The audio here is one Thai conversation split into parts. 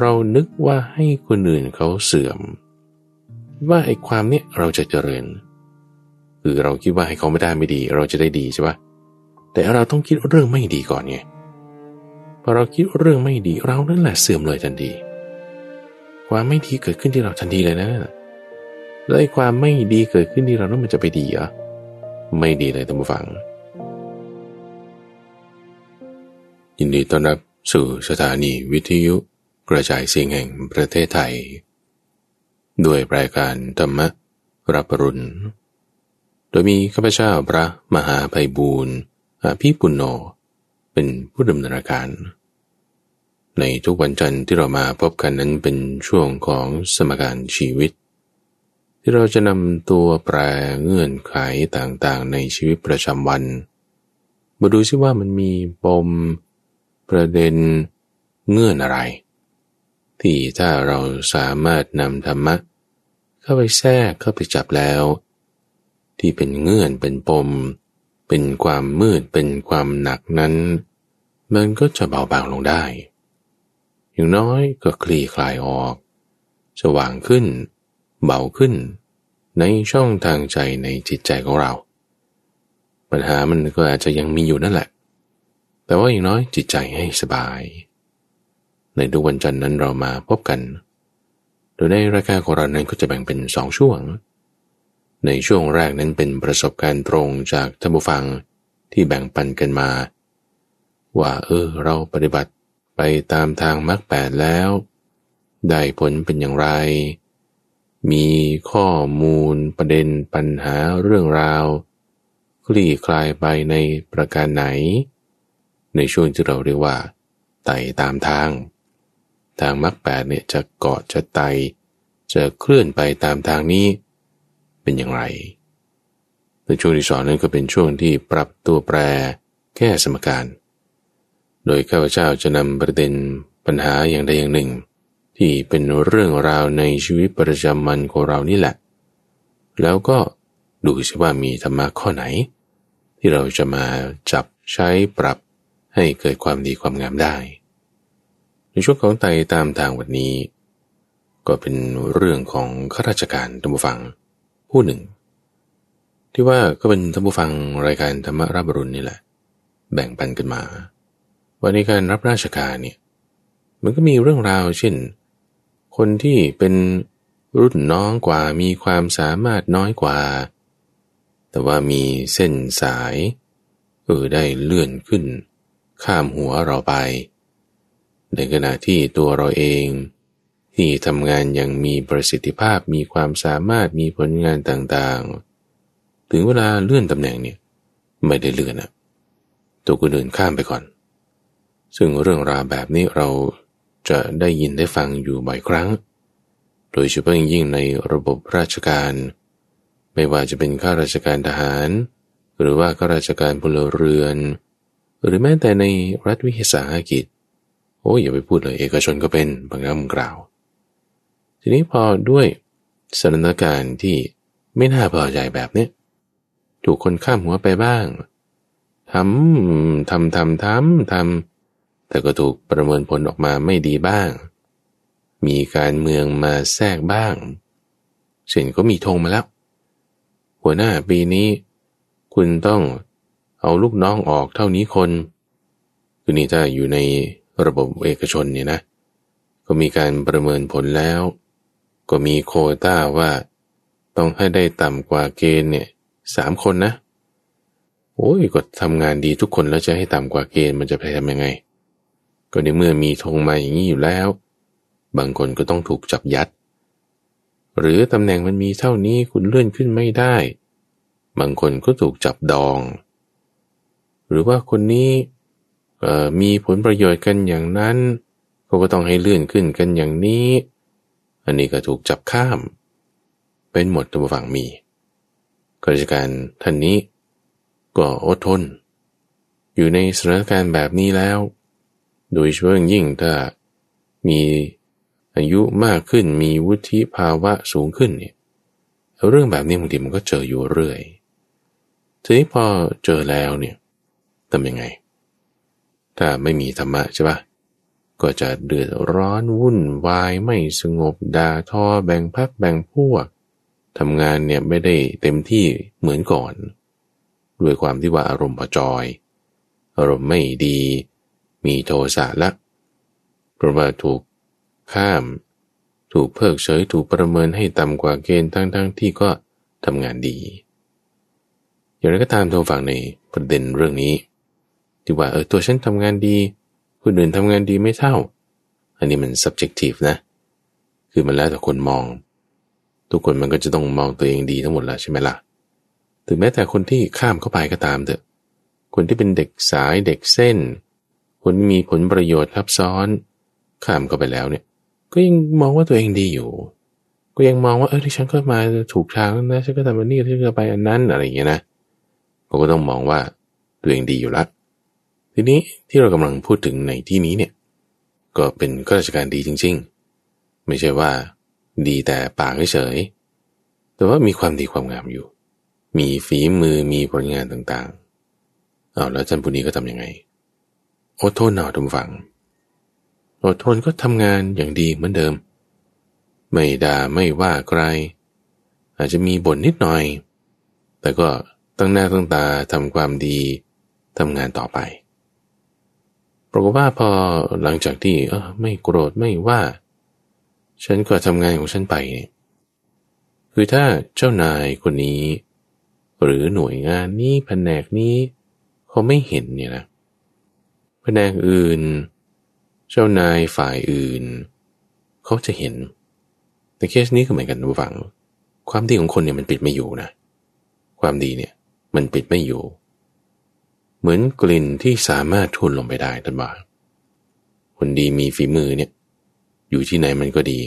เรานึกว่าให้คนอื่นเขาเสื่อม ว่าไอ้ความเนี้ยเราจะเจริญคือเราคิดว่าให้เขาไม่ได้ไม่ดี เราจะได้ดีใช่ปะแต่เราต้องคิดเรื่องไม่ดีก่อนไงพอเราคิดเรื่องไม่ดีเรานั่นแหละเสื่อมเลยทันทีความไม่ดีเกิดขึ้นที่เราทันทีเลยนะแล้วไอ้ความไม่ดีเกิดขึ้นที่เรานั้นมันจะไปดีเหรอไม่ดีเลยท่านผู้ฟัง ยินดีต้อนรับสู่สถานีวิทยุ กระจายสียงแห่งประเทศไทย ด้วยรายการธรรมรับรุณ โดยมีข้าพเจ้าพระมหาภัยบูรณ์อาภีปุณโญเป็นผู้ดำเนินรายการ ในทุกวันจันทร์ที่เรามาพบกันนั้นเป็นช่วงของสมการชีวิต ที่เราจะนำตัวแปรเงื่อนไขต่างๆ ในชีวิตประจำวันมาดูซิว่ามันมีปมประเด็นเงื่อนอะไร ที่ถ้าเราสามารถนำธรรมะ เข้าไปแทรกเข้าไปจับแล้ว ที่เป็นเงื่อนเป็นปม เป็นความมืดเป็นความหนักนั้น มันก็จะเบาบางลงได้ อย่างน้อยก็คลี่คลายออก สว่างขึ้น เบาขึ้น ในช่องทางใจในจิตใจของเรา ปัญหามันก็อาจจะยังมีอยู่นั่นแหละ แต่ว่าอย่างน้อยจิตใจให้สบาย ในทุกวันจันทร์นั้นเรามาพบกัน โดยในรายการของเรานั้นก็จะแบ่งเป็นสองช่วง ในช่วงแรกนั้นเป็นประสบการณ์ตรงจากท่านผู้ฟังที่แบ่งปันกันมา ว่าเออเราปฏิบัติไปตามทางมรรคแปดแล้ว ได้ผลเป็นอย่างไร มีข้อมูลประเด็นปัญหาเรื่องราว คลี่คลายไปในประการไหน ในช่วงที่เราเรียกว่าไต่ตามทาง ทางมรรคแปดเนี่ยจะเกาะจะไต จะเคลื่อนไปตามทางนี้ เป็นอย่างไร ในช่วงที่สองนั้นก็เป็นช่วงที่ปรับตัวแปรแก้สมการ โดยข้าพเจ้าจะนำประเด็นปัญหาอย่างใดอย่างหนึ่ง ที่เป็นเรื่องราวในชีวิตประจำวันของเรานี่แหละ แล้วก็ดูสิว่ามีธรรมะข้อไหน ที่เราจะมาจับใช้ปรับให้เกิดความดีความงามได้ ในช่วงของไตตามทางวันนี้ ก็เป็นเรื่องของข้าราชการธรรมฟังผู้หนึ่ง ที่ว่าก็เป็นธรรมฟังรายการธรรมรับรุณนี่แหละ แบ่งปันกันมา ว่าในการรับราชการเนี่ยมันก็มีเรื่องราวเช่น คนที่เป็นรุ่นน้องกว่ามีความสามารถน้อยกว่า แต่ว่ามีเส้นสายเออได้เลื่อนขึ้น ข้ามหัวเราไป ในขณะที่ตัวเราเอง ที่ทำงานอย่างมีประสิทธิภาพมีความสามารถมีผลงานต่างๆ ถึงเวลาเลื่อนตำแหน่งเนี่ยไม่ได้เลื่อนอะตัวคนอื่นข้ามไปก่อน ซึ่งเรื่องราวแบบนี้เราจะได้ยินได้ฟังอยู่บ่อยครั้ง โดยเฉพาะยิ่งในระบบราชการ ไม่ว่าจะเป็นข้าราชการทหาร หรือว่าข้าราชการพลเรือน หรือแม้แต่ในรัฐวิสาหกิจ โอ้ยอย่าไปพูดเลยเอกชนก็เป็นบางครั้งกล่าว ทีนี้พอด้วยสถานการณ์ที่ไม่น่าพอใจแบบนี้ถูกคนข้ามหัวไปบ้างทำทำทำทำทำแต่ก็ถูกประเมินผลออกมาไม่ดีบ้าง มีการเมืองมาแทรกบ้างเช่นก็มีธงมาแล้ว หัวหน้าปีนี้ คุณต้องเอาลูกน้องออกเท่านี้คน คือนี่ถ้าอยู่ใน ระบบเอกชนเนี่ยนะ ก็มีการประเมินผลแล้ว ก็มีโคต้าว่า ต้องให้ได้ต่ำกว่าเกณฑ์เนี่ยสามคนนะ โอ้ยก็ทำงานดีทุกคนแล้วจะให้ต่ำกว่าเกณฑ์มันจะไปทำยังไง ก็ในเมื่อมีธงมาอย่างนี้อยู่แล้ว บางคนก็ต้องถูกจับยัด หรือตำแหน่งมันมีเท่านี้คุณเลื่อนขึ้นไม่ได้ บางคนก็ถูกจับดอง หรือว่าคนนี้ มีผลประโยชน์กันอย่างนั้นเขาก็ต้องให้เลื่อนขึ้นกันอย่างนี้ อันนี้ก็ถูกจับข้าม เป็นหมดตัวฝั่งมีข้าราชการท่านนี้ ก็อดทน อยู่ในสถานการณ์แบบนี้แล้ว โดยเฉพาะยิ่งถ้ามีอายุมากขึ้นมีวุฒิภาวะสูงขึ้นเนี่ยเรื่องแบบนี้บางทีมันก็เจออยู่เรื่อย ทีนี้พอเจอแล้วเนี่ยทำยังไง ถ้าไม่มีธรรมะใช่ปะก็จะเดือดร้อนวุ่นวายไม่สงบด่าทอแบ่งพักแบ่งพวกทำงานเนี่ยไม่ได้เต็มที่เหมือนก่อน ด้วยความที่ว่าอารมณ์พอจอย อารมณ์ไม่ดี มีโทสะละเพราะว่าถูกข้าม ถูกเพิกเฉยถูกประเมินให้ต่ำกว่าเกณฑ์ทั้งๆทที่ก็ทำงานดี อย่างไรก็ตามทางฝั่งในประเด็นเรื่องนี้ ที่ว่าเออตัวฉันทำงานดีคนอื่นทำงานดีไม่เท่า อันนี้มัน subjective นะ คือมันแล้วแต่คนมอง ทุกคนมันก็จะต้องมองตัวเองดีทั้งหมดแล้วใช่ไหมละ่ะ ถึงแม้แต่คนที่ข้ามเข้าไปก็ตามเถอะ คนที่เป็นเด็กสายเด็กเส้น คนมีผลประโยชน์ทับซ้อน ข้ามเข้าไปแล้วเนี่ย ก็ยังมองว่าตัวเองดีอยู่ ก็ยังมองว่าเออที่ฉันก็มาถูกทางนะฉันก็ทำอันนี้ฉันก็ไปอันนั้นอะไรอย่างเงี้ยนะเขาก็ต้องมองว่าตัวเองดีอยู่ล้ว ทีนี้ที่เรากำลังพูดถึงในที่นี้เนี่ยก็เป็นข้าราชการดีจริง ๆ ไม่ใช่ว่า ดีแต่ปากเฉยแต่ว่ามีความดีความงามอยู่ มีฝีมือมีผลงานต่างๆเอาแล้วท่านผู้นี้ก็ทำยังไงอดทนเอทุกฝังอดทนก็ทำงานอย่างดีเหมือนเดิม ไม่ด่าไม่ว่าใคร อาจจะมีบ่นนิดหน่อย แต่ก็ตั้งหน้าตั้งตาทำความดีทำงานต่อไป ปรากฏว่าพอหลังจากที่เออไม่โกรธไม่ว่า ฉันก็ทำงานของฉันไปคือถ้าเจ้านายคนนี้ หรือหน่วยงานนี้แผนกนี้ เขาไม่เห็นเนี่ยนะแผนกอื่น เจ้านายฝ่ายอื่น เขาจะเห็น แต่เคสนี้ก็เหมือนกันผู้ฟัง ความดีของคนเนี่ยมันปิดไม่อยู่นะ ความดีเนี่ย มันปิดไม่อยู่ เหมือนกลิ่นที่สามารถทุนลงไปได้ท่านบอกคนดีมีฝีมือเนี่ย อยู่ที่ไหนมันก็ดี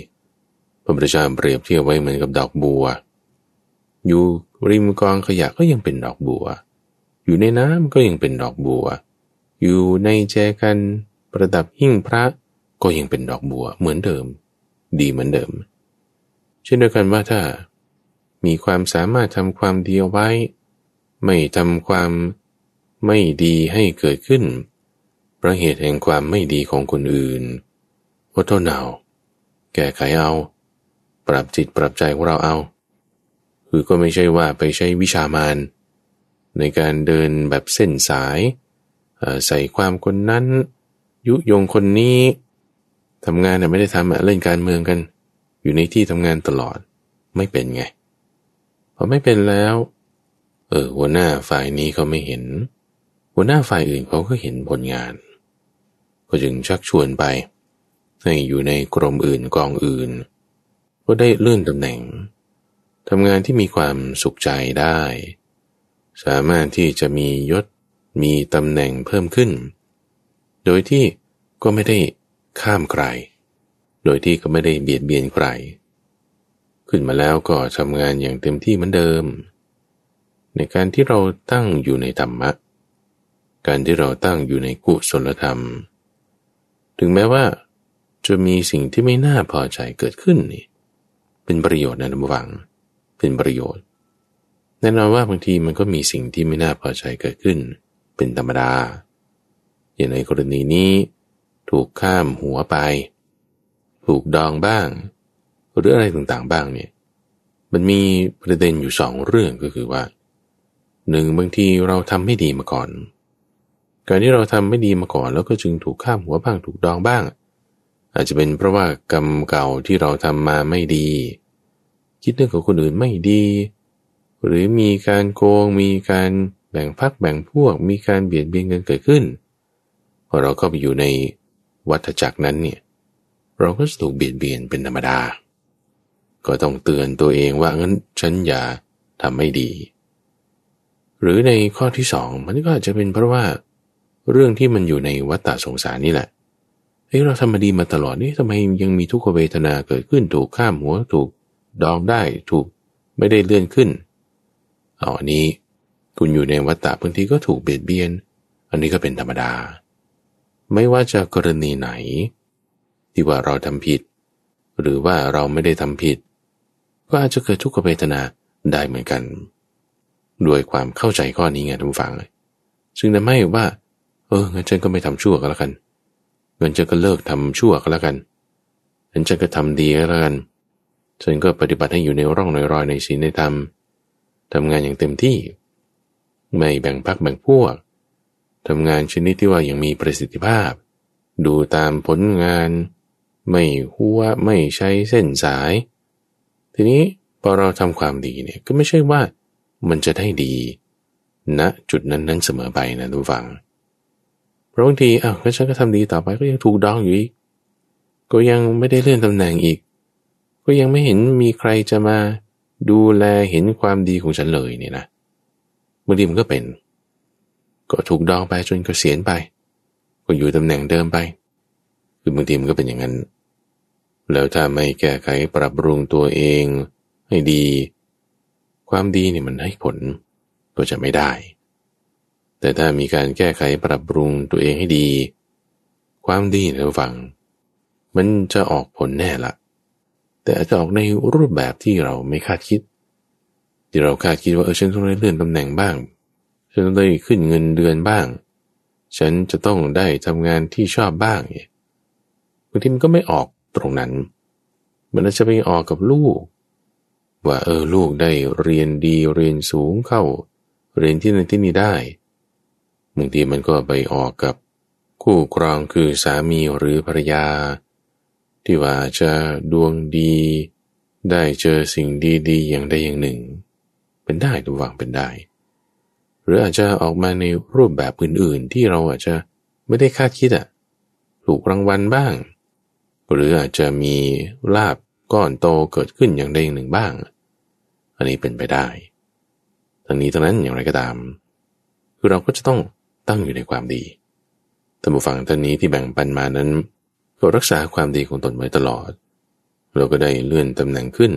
พระพุทธเจ้าเปรียบเทียบไว้เหมือนกับดอกบัว อยู่ริมกองขยะก็ยังเป็นดอกบัว อยู่ในน้ำก็ยังเป็นดอกบัว อยู่ในแจกันประดับหิ้งพระก็ยังเป็นดอกบัวเหมือนเดิม ดีเหมือนเดิม เช่นเดียวกันว่าถ้า มีความสามารถทำความดีเอาไว้ ไม่ทำความ ไม่ดีให้เกิดขึ้นเพราะเหตุแห่งความไม่ดีของคนอื่นอดทนเอาแก้ไขเอา ปรับจิตปรับใจของเราเอา คือก็ไม่ใช่ว่าไปใช้วิชามานในการเดินแบบเส้นสายใส่ความคนนั้น ยุยงคนนี้ทำงานแต่ไม่ได้ทำเล่นการเมืองกัน อยู่ในที่ทำงานตลอดไม่เป็นไงพอไม่เป็นแล้ว เออหัวหน้าฝ่ายนี้เขาไม่เห็น หัวหน้าฝ่ายอื่นเขาก็เห็นผลงาน ก็จึงชักชวนไป ให้อยู่ในกรมอื่นกองอื่น ก็ได้เลื่อนตำแหน่งทำงานที่มีความสุขใจได้ สามารถที่จะมียศมีตำแหน่งเพิ่มขึ้น โดยที่ก็ไม่ได้ข้ามใคร โดยที่ก็ไม่ได้เบียดเบียนใคร ขึ้นมาแล้วก็ทำงานอย่างเต็มที่เหมือนเดิม ในการที่เราตั้งอยู่ในธรรมะ การที่เราตั้งอยู่ในกุศลธรรม ถึงแม้ว่า จะมีสิ่งที่ไม่น่าพอใจเกิดขึ้นนี่ เป็นประโยชน์นะท่านผู้ฟัง เป็นประโยชน์แน่นอนว่าบางทีมันก็มีสิ่งที่ไม่น่าพอใจเกิดขึ้น เป็นธรรมดา อย่างในกรณีนี้ ถูกข้ามหัวไป ถูกดองบ้าง หรืออะไรต่างๆบ้างเนี่ย มันมีประเด็นอยู่สองเรื่องก็คือว่าหนึ่งบางทีเราทำไม่ดีมาก่อน การที่เราทำไม่ดีมาก่อนแล้วก็จึงถูกข้ามหัวบ้างถูกดองบ้าง อาจจะเป็นเพราะว่ากรรมเก่าที่เราทำมาไม่ดี คิดเรื่องของคนอื่นไม่ดี หรือมีการโกงมีการแบ่งพักแบ่งพวก มีการเบียดเบียนกันเกิดขึ้นพอเราก็ไปอยู่ในวัฏจักรนั้นเนี่ยเราก็จะถูกเบียดเบียนเป็นธรรมดา ก็ต้องเตือนตัวเองว่างั้นฉันอย่าทำไม่ดี หรือในข้อที่สองมันก็อาจจะเป็นเพราะว่า เรื่องที่มันอยู่ในวัฏฏะสงสารนี่แหละเฮ้ยเราทำมาดีมาตลอดนี่ทำไมยังมีทุกขเวทนาเกิดขึ้นถูกข้ามหัวถูกดองได้ถูกไม่ได้เลื่อนขึ้นอาอันนี้ คุณอยู่ในวัฏฏะบางทีก็ถูกเบียดเบียน อันนี้ก็เป็นธรรมดา ไม่ว่าจะกรณีไหน ที่ว่าเราทำผิด หรือว่าเราไม่ได้ทำผิด ก็อาจจะเกิดทุกขเวทนาได้เหมือนกัน ด้วยความเข้าใจข้อนี้ไงทุกฝัง ซึ่งทำให้ว่า เอองั้นฉันก็ไม่ทำชั่วก็แล้วกันเงินจะก็เลิกทำชั่วก็แล้วกันฉันจะก็ทำดีก็แล้วกัน ฉันก็ปฏิบัติให้อยู่ในร่องในรอยในศีลในธรรมทำงานอย่างเต็มที่ ไม่แบ่งพักแบ่งพวกทำงานชนิดที่ว่ายังมีประสิทธิภาพ ดูตามผลงาน ไม่หัวไม่ใช้เส้นสาย ทีนี้พอเราทำความดีเนี่ยก็ไม่ใช่ว่ามันจะได้ดีณนะจุดนั้นนั้นเสมอไปนะทุกฝังเราะบางทีอ้าวฉันก็ทำดีต่อไปก็ยังถูกดองอยู่อีก ก็ยังไม่ได้เลื่อนตำแหน่งอีก ก็ยังไม่เห็นมีใครจะมาดูแลเห็นความดีของฉันเลยเนี่ยนะบางทีมันก็เป็น ก็ถูกดองไปจนเกษียณไป ก็อยู่ตำแหน่งเดิมไป คือบางทีมันก็เป็นอย่างนั้น แล้วถ้าไม่แก้ไขปรับปรุงตัวเองให้ดี ความดีเนี่ยมันให้ผลก็จะไม่ได้ แต่ถ้ามีการแก้ไขปรับปรุงตัวเองให้ดี ความดีในฝั่งมันจะออกผลแน่ละ แต่อาจจะออกในรูปแบบที่เราไม่คาดคิด ที่เราคาดคิดว่าเออฉันต้องได้เลื่อนตำแหน่งบ้าง ฉันต้องได้ขึ้นเงินเดือนบ้าง ฉันจะต้องได้ทำงานที่ชอบบ้างเนี่ยบางทีมันก็ไม่ออกตรงนั้น มันอาจจะไปออกกับลูก ว่าเออลูกได้เรียนดีเรียนสูงเข้า เรียนที่นั่นที่นี่ได้ บางทีมันก็ไปออกกับคู่ครองคือสามีหรือภรรยา ที่ว่าจะดวงดี ได้เจอสิ่งดีๆอย่างใดอย่างหนึ่ง เป็นได้ดูวางเป็นได้ หรืออาจจะออกมาในรูปแบบอื่นๆ ที่เราอาจจะไม่ได้คาดคิดอะถูกรางวัลบ้าง หรืออาจจะมีลาบก้อนโตเกิดขึ้นอย่างใดอย่างหนึ่งบ้าง อันนี้เป็นไปได้ทั้งนี้ทั้งนั้นอย่างไรก็ตาม คือเราก็จะต้อง ตั้งอยู่ในความดีท่านผู้ฟังท่านนี้ที่แบ่งปันมานั้น ก็รักษาความดีของตนไว้ตลอด เราก็ได้เลื่อนตำแหน่งขึ้น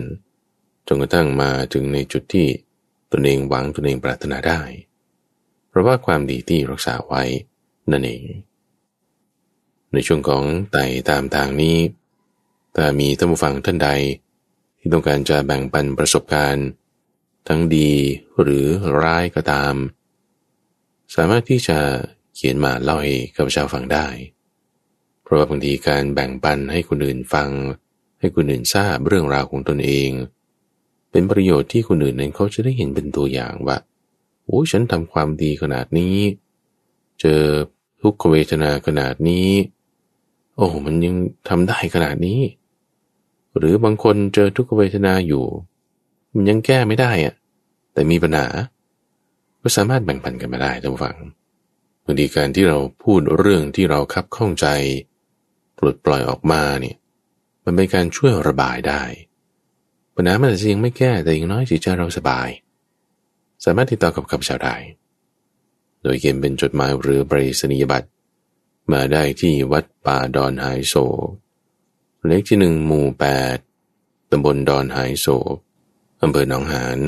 จนกระทั่งมาถึงในจุดที่ตนเองหวังตนเองปรารถนาได้ เพราะว่าความดีที่รักษาไว้นั่นเอง ในช่วงของไต่ตามทางนี้ถ้ามีท่านผู้ฟังท่านใด ที่ต้องการจะแบ่งปันประสบการณ์ ทั้งดีหรือร้ายก็ตาม สามารถที่จะเขียนมาเล่าให้กับชาวฟังได้ เพราะว่าบางทีการแบ่งปันให้คนอื่นฟัง ให้คนอื่นทราบเรื่องราวของตนเอง เป็นประโยชน์ที่คนอื่นนั้นเขาจะได้เห็นเป็นตัวอย่างว่าโอ้ฉันทำความดีขนาดนี้ เจอทุกขเวทนาขนาดนี้ โอ้มันยังทำได้ขนาดนี้ หรือบางคนเจอทุกขเวทนาอยู่ มันยังแก้ไม่ได้อะแต่มีปัญหา ก็สามารถแบ่งปันกันมาได้ท่านฟังบางทีการที่เราพูดเรื่องที่เราคับข้องใจปลดปล่อยออกมาเนี่ยมันเป็นการช่วยระบายได้ปัญหามันอาจจะยังไม่แก้แต่อย่างน้อยจิตใจเราสบาย สามารถติดต่อกับข้าพเจ้าได้ โดยเขียนเป็นจดหมายหรือปริศนียบัตรมาได้ที่วัดป่าดอนหายโศเลขที่หนึ่งหมู่แปดตำบลดอนหายโศอำเภอหนองหาน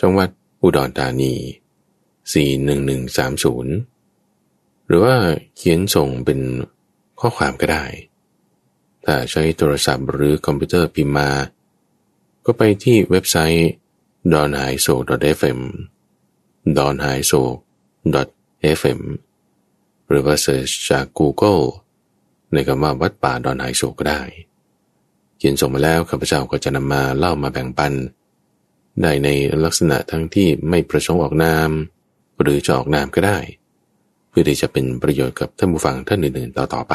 จังหวัดอุดรธานี 41130 หรือว่าเขียนส่งเป็นข้อความก็ได้ ถ้าใช้โทรศัพท์หรือคอมพิวเตอร์พิมพ์มา ก็ไปที่เว็บไซต์ d o n h a i s o fm d o n h a i s o fm หรือว่าเสิร์ชจาก Google ในคำว่าวัดป่าดอนไฮโซก็ได้ เขียนส่งมาแล้วข้าพเจ้าก็จะนำมาเล่ามาแบ่งปัน ได้ในลักษณะทั้งที่ไม่ประสงค์ออกนาม หรือจะออกนามก็ได้ เพื่อที่จะเป็นประโยชน์กับท่านผู้ฟังท่านอื่นๆต่อๆไป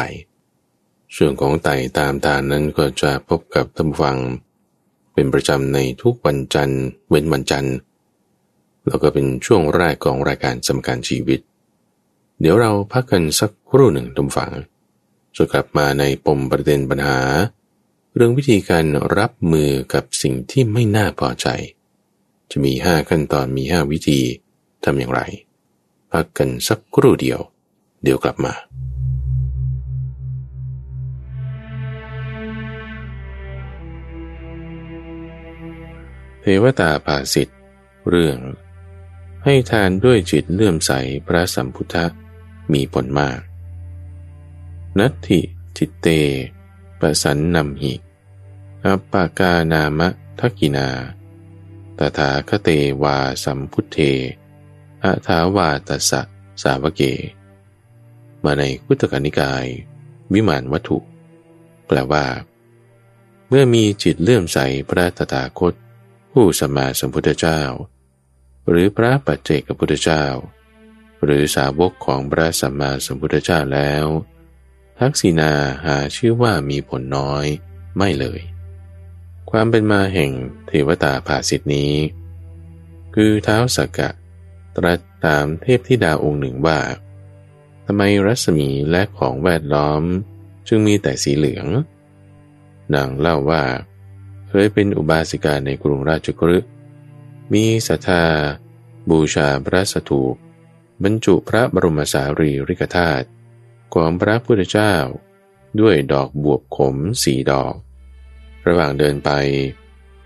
ส่วนของไต่ตามตานนั้นก็จะพบกับท่านผู้ฟัง เป็นประจำในทุกวันจันทร์ เว้นวันจันทร์แล้วก็เป็นช่วงแรกของรายการสำคัญชีวิต เดี๋ยวเราพักกันสักครู่หนึ่งท่านฟังจะกลับมาในปมประเด็นปัญหา เรื่องวิธีการรับมือกับสิ่งที่ไม่น่าพอใจ จะมีห้าขั้นตอนมีห้าวิธี ทำอย่างไร พักกันสักครู่เดียว เดี๋ยวกลับมาเทวตาภาสิทธิ์เรื่อง ให้ทานด้วยจิตเลื่อมใสพระสัมพุทธมีผลมาก นัตถิจิตเตประสันนำหิอปปากานามะทักินาตถาคเตวาสัมพุทเท อาถาวาตสะสาวเก มาในพุทธกนิกาย วิมานวัตถุ แปลว่า เมื่อมีจิตเลื่อมใสพระตถาคต ผู้สมมาสมพุทธเจ้า หรือพระปัจเจกพุทธเจ้า หรือสาวกของพระสัมมาสัมพุทธเจ้าแล้ว ทักษิณาหาชื่อว่ามีผลน้อยไม่เลย ความเป็นมาแห่งเทวตาภาสิทธินี้ คือเท้าสักกะ ตรัสตามเทพธิดาองค์หนึ่งว่าทำไมรัศมีและของแวดล้อมจึงมีแต่สีเหลือง นางเล่าว่า เคยเป็นอุบาสิกาในกรุงราชกฤห์มีศรัทธา บูชาพระสถูปบรรจุพระบรมสารีริกธาตุของพระพุทธเจ้า ด้วยดอกบวบขมสีดอก ระหว่างเดินไป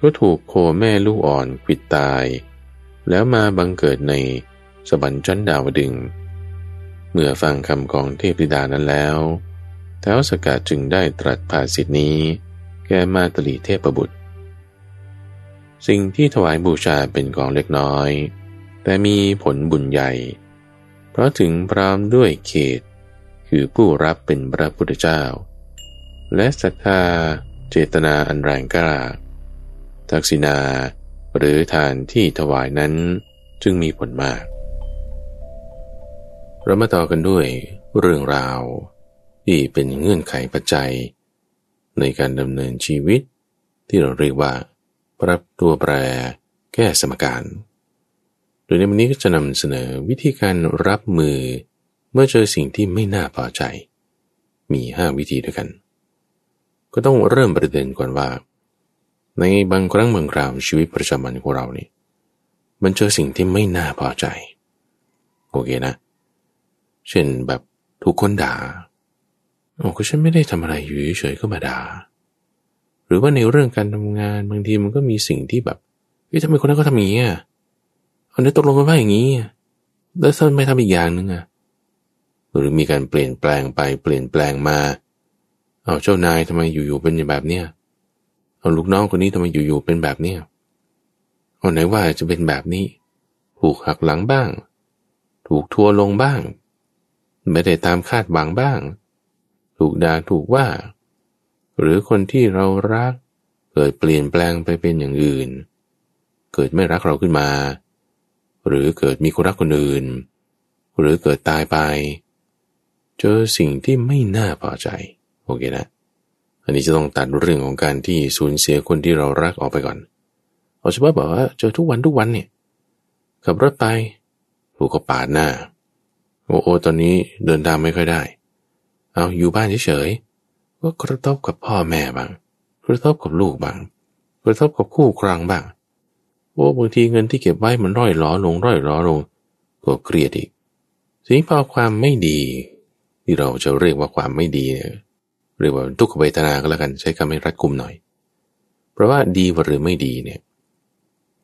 ก็ถูกโคแม่ลูกอ่อนปิดตาย แล้วมาบังเกิดในสวรรค์ชั้นดาวดึง เมื่อฟังคำของเทพธิดานั้นแล้วเท้าสกัดจึงได้ตรัสภาสิทธินี้ แก่มาตลีเทพบุตร สิ่งที่ถวายบูชาเป็นของเล็กน้อย แต่มีผลบุญใหญ่ เพราะถึงพร้อมด้วยเขต คือผู้รับเป็นพระพุทธเจ้า และศรัทธาเจตนาอันแรงกล้าทักษิณา หรือทานที่ถวายนั้นจึงมีผลมากเรามาต่อกันด้วยเรื่องราวที่เป็นเงื่อนไขปัจจัย ในการดำเนินชีวิต ที่เราเรียกว่า ปรับตัวแปรแก้สมการ โดยในวันนี้ก็จะนำเสนอวิธีการรับมือเมื่อเจอสิ่งที่ไม่น่าพอใจ มี 5 วิธีด้วยกัน ก็ต้องเริ่มประเด็นก่อนว่า ในบางครั้งบางคราวชีวิตประจำวันของเรานี่มันเจอสิ่งที่ไม่น่าพอใจ โอเคนะ เช่นแบบถูกคนด่าโอ้ก็ฉันไม่ได้ทำอะไรอยู่เฉยๆก็มาด่า หรือว่าในเรื่องการทำงานบางทีมันก็มีสิ่งที่แบบเฮ้ยทำไมคนนั้นก็ทำอย่างนี้อะเอานี้ตกลงกันว่าอย่างนี้แล้วทำไมทำอีกอย่างหนึ่งอะหรือมีการเปลี่ยนแปลงไปเปลี่ยนแปลงมาเอาเจ้านายทำไมอยู่ๆเป็นอย่างแบบเนี้ย เอาลูกน้องคนนี้ทำไมอยู่ๆเป็นแบบเนี้ยเอาไหนว่าจะเป็นแบบนี้ ถูกหักหลังบ้าง ถูกทัวลงบ้าง ไม่ได้ตามคาดหวังบ้าง ถูกด่าถูกว่า หรือคนที่เรารัก เกิดเปลี่ยนแปลงไปเป็นอย่างอื่น เกิดไม่รักเราขึ้นมา หรือเกิดมีคนรักคนอื่น หรือเกิดตายไป เจอสิ่งที่ไม่น่าพอใจ โอเคนะ อันนี้จะต้องตัดเรื่องของการที่สูญเสียคนที่เรารักออกไปก่อน เอาเฉพาะบอกว่าเจอทุกวันทุกวันเนี่ยขับรถไปถูกเขาปาดหน้า โอ้โอตอนนี้เดินทางไม่ค่อยได้ เอาอยู่บ้านเฉยๆก็กระทบกับพ่อแม่บ้าง กระทบกับลูกบ้าง กระทบกับคู่ครองบ้างโอ้บางทีเงินที่เก็บไว้มันร่อยหลอลงร่อยหลอลงก็เครียดอีกสิ่งพอความไม่ดี ที่เราจะเรียกว่าความไม่ดีเนี่ย เรียกว่าทุกขเวทนาก็แล้วกันใช้คำให้รัดกุมหน่อย เพราะว่าดีหรือไม่ดีเนี่ย